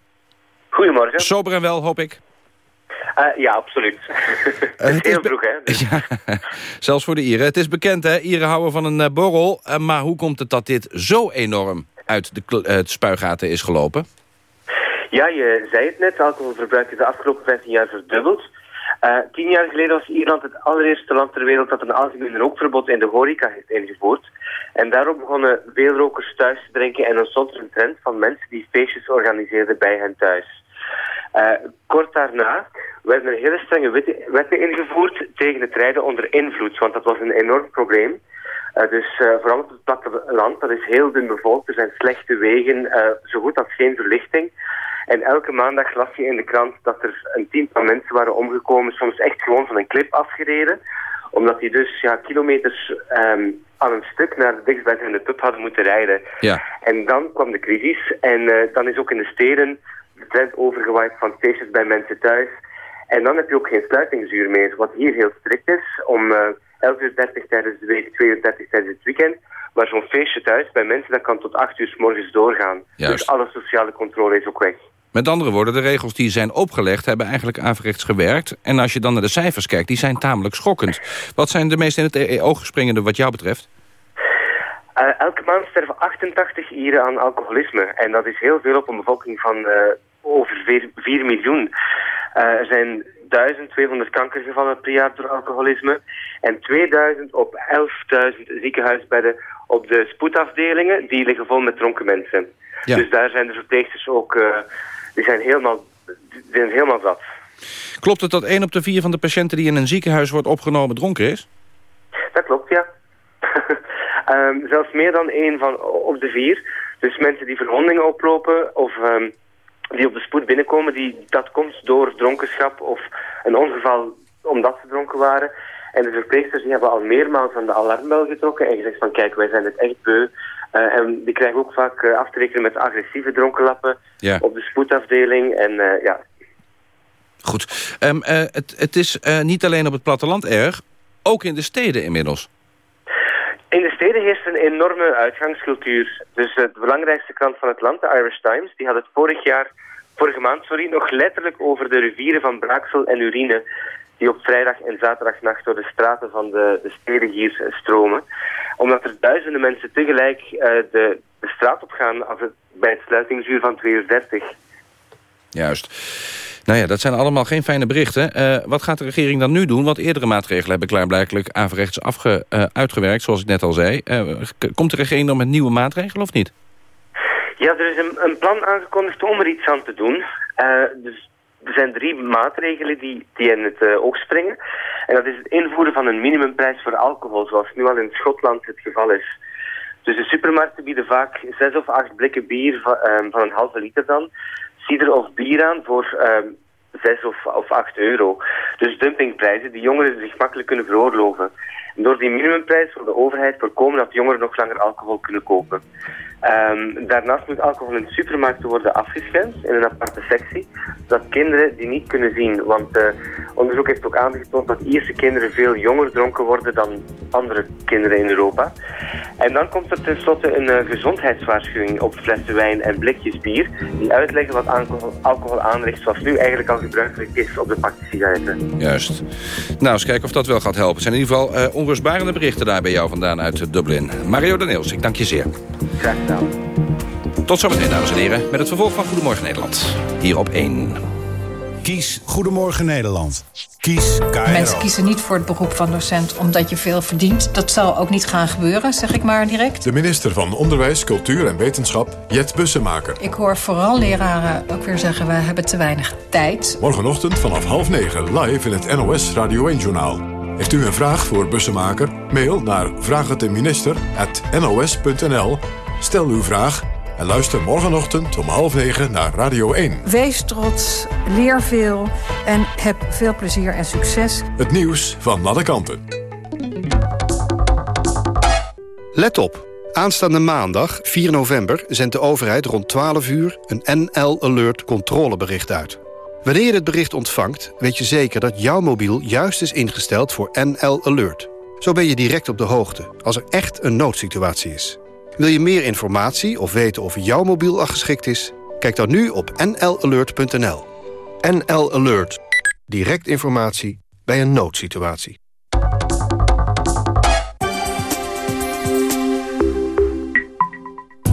Speaker 39: Goedemorgen.
Speaker 30: Sober en wel, hoop ik.
Speaker 39: Eh, ja, absoluut. het is heel vroeg, hè? Dus-
Speaker 30: Ja, zelfs voor de Ieren. Het is bekend, hè? Ieren houden van een eh, borrel. Eh, maar hoe komt het dat dit zo enorm uit de eh, het spuigaten is gelopen?
Speaker 39: Ja, je zei het net, alcoholverbruik is de afgelopen 15 jaar verdubbeld. Eh, tien jaar geleden was Ierland het allereerste land ter wereld dat een algemeen rookverbod in de horeca heeft ingevoerd. En daarop begonnen veel rokers thuis te drinken en ontstond er een trend van mensen die feestjes organiseerden bij hen thuis. Eh, kort daarna werden er hele strenge wetten, ingevoerd tegen het rijden onder invloed, want dat was een enorm probleem. Eh, dus eh, vooral op het platteland, dat is heel dun bevolkt, er zijn slechte wegen, zo goed als geen verlichting. En elke maandag las je in de krant dat er een tiental mensen waren omgekomen, soms echt gewoon van een klip afgereden. Omdat die dus ja, kilometers ehm, aan een stuk naar de dichtstbijzijnde pub hadden moeten rijden.
Speaker 30: Ja.
Speaker 39: En dan kwam de crisis en dan is ook in de steden de trend overgewaaid van feestjes bij mensen thuis. En dan heb je ook geen sluitingsuur meer, wat hier heel strikt is. Om eh 11 uur 30 tijdens de week, 2 uur 30 tijdens het weekend. Maar zo'n feestje thuis bij mensen, dat kan tot 8 uur s morgens doorgaan.
Speaker 30: Juist.
Speaker 39: Dus alle sociale controle is ook weg.
Speaker 30: Met andere woorden, de regels die zijn opgelegd... hebben eigenlijk averechts gewerkt. En als je dan naar de cijfers kijkt, die zijn tamelijk schokkend. Wat zijn de meest in het oog springende wat jou betreft?
Speaker 39: Eh, elke maand sterven 88 Ieren aan alcoholisme. En dat is heel veel op een bevolking van eh, over 4, 4 miljoen. Eh, er zijn 1200 kankergevallen per jaar door alcoholisme. En 2000 op 11.000 ziekenhuisbedden op de spoedafdelingen. Die liggen vol met dronken mensen.
Speaker 30: Ja.
Speaker 39: Dus daar zijn de verpleegsters ook... eh, die zijn helemaal, die zijn helemaal zat.
Speaker 30: Klopt het dat 1 op de 4 van de patiënten die in een ziekenhuis wordt opgenomen dronken is?
Speaker 39: Dat klopt, ja. Ehm, zelfs meer dan één van op de vier. Dus mensen die verwondingen oplopen of ehm, die op de spoed binnenkomen, die, dat komt door dronkenschap of een ongeval omdat ze dronken waren. En de verpleegsters die hebben al meermaals aan de alarmbel getrokken en gezegd van kijk, wij zijn het echt beu. Eh, en die krijgen ook vaak eh, af te rekenen met agressieve dronkenlappen
Speaker 30: Ja.
Speaker 39: op de spoedafdeling. En eh, ja,
Speaker 30: Goed. Ehm, eh, het, het is niet alleen op het platteland erg, ook in de steden inmiddels.
Speaker 39: In de steden heerst een enorme uitgangscultuur. Dus de belangrijkste krant van het land, de Irish Times, die had het vorig jaar, vorige maand, sorry, nog letterlijk over de rivieren van braaksel en urine die op vrijdag en zaterdagnacht door de straten van de, de steden hier stromen. Omdat er duizenden mensen tegelijk eh, de, de straat op gaan als het, bij het sluitingsuur van 2 uur 30.
Speaker 30: Juist. Nou ja, dat zijn allemaal geen fijne berichten. Eh, wat gaat de regering dan nu doen? Want eerdere maatregelen hebben klaarblijkelijk averechts afge, eh, uitgewerkt, zoals ik net al zei. Eh, komt de regering dan met nieuwe maatregelen of niet?
Speaker 39: Ja, er is een, een plan aangekondigd om er iets aan te doen. Dus er zijn drie maatregelen die, die in het oog springen. En dat is het invoeren van een minimumprijs voor alcohol, zoals nu al in Schotland het geval is. Dus de supermarkten bieden vaak zes of acht blikken bier van, van een halve liter dan. Cider of bier aan voor ehm, zes of, of acht euro. Dus dumpingprijzen die jongeren zich makkelijk kunnen veroorloven. En door die minimumprijs wil de overheid voorkomen dat jongeren nog langer alcohol kunnen kopen. Ehm, daarnaast moet alcohol in supermarkten worden afgeschermd in een aparte sectie, zodat kinderen die niet kunnen zien, want eh, onderzoek heeft ook aangetoond dat Ierse kinderen veel jonger dronken worden dan andere kinderen in Europa. En dan komt er tenslotte een eh, gezondheidswaarschuwing op flessen wijn en blikjes bier, die uitleggen wat alcohol, alcohol aanricht, zoals nu eigenlijk al gebruikelijk is op de pakjes sigaretten.
Speaker 30: Juist. Nou, eens kijken of dat wel gaat helpen. Het zijn in ieder geval eh, onrustbarende berichten daar bij jou vandaan uit Dublin. Mario Daniels, ik dank je zeer.
Speaker 39: Graag gedaan.
Speaker 30: Tot zometeen, dames en heren, met het vervolg van Goedemorgen Nederland. Hier op 1.
Speaker 40: Kies Goedemorgen Nederland. Kies KRO.
Speaker 41: Mensen kiezen niet voor het beroep van docent omdat je veel verdient. Dat zal ook niet gaan gebeuren, zeg ik maar direct.
Speaker 1: De minister van Onderwijs, Cultuur en Wetenschap, Jet Bussemaker.
Speaker 41: Ik hoor vooral leraren ook weer zeggen... we hebben te weinig tijd.
Speaker 1: Morgenochtend vanaf half negen live in het NOS Radio 1-journaal. Heeft u een vraag voor Bussemaker? Mail naar vraagteminister.nos.nl. Stel uw vraag en luister morgenochtend om half negen naar Radio 1.
Speaker 42: Wees trots, leer veel en heb veel plezier en succes.
Speaker 1: Het nieuws van alle kanten.
Speaker 25: Let op. Aanstaande maandag, 4 november, zendt de overheid rond 12 uur... een NL Alert controlebericht uit. Wanneer je het bericht ontvangt, weet je zeker dat jouw mobiel juist is ingesteld voor NL Alert. Zo ben je direct op de hoogte, als er echt een noodsituatie is. Wil je meer informatie of weten of jouw mobiel al geschikt is? Kijk dan nu op nlalert.nl. NL Alert. Direct informatie bij een noodsituatie.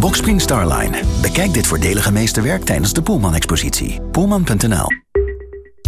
Speaker 43: Boxspring Starline. Bekijk dit voordelige meesterwerk tijdens de Poelman-expositie. Poelman.nl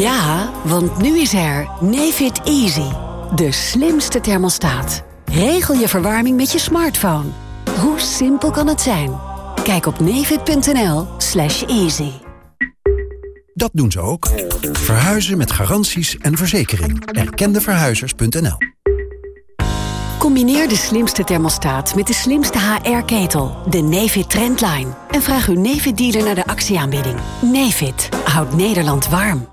Speaker 8: Ja, want nu is er Nefit Easy. De slimste thermostaat. Regel je verwarming met je smartphone. Hoe simpel kan het zijn? Kijk op nefit.nl slash easy.
Speaker 9: Dat doen ze ook. Verhuizen met garanties en verzekering. Erkendeverhuizers.nl
Speaker 8: Combineer de slimste thermostaat met de slimste HR-ketel, de Nefit Trendline. En vraag uw Nefit-dealer naar de actieaanbieding. Nefit houdt Nederland warm.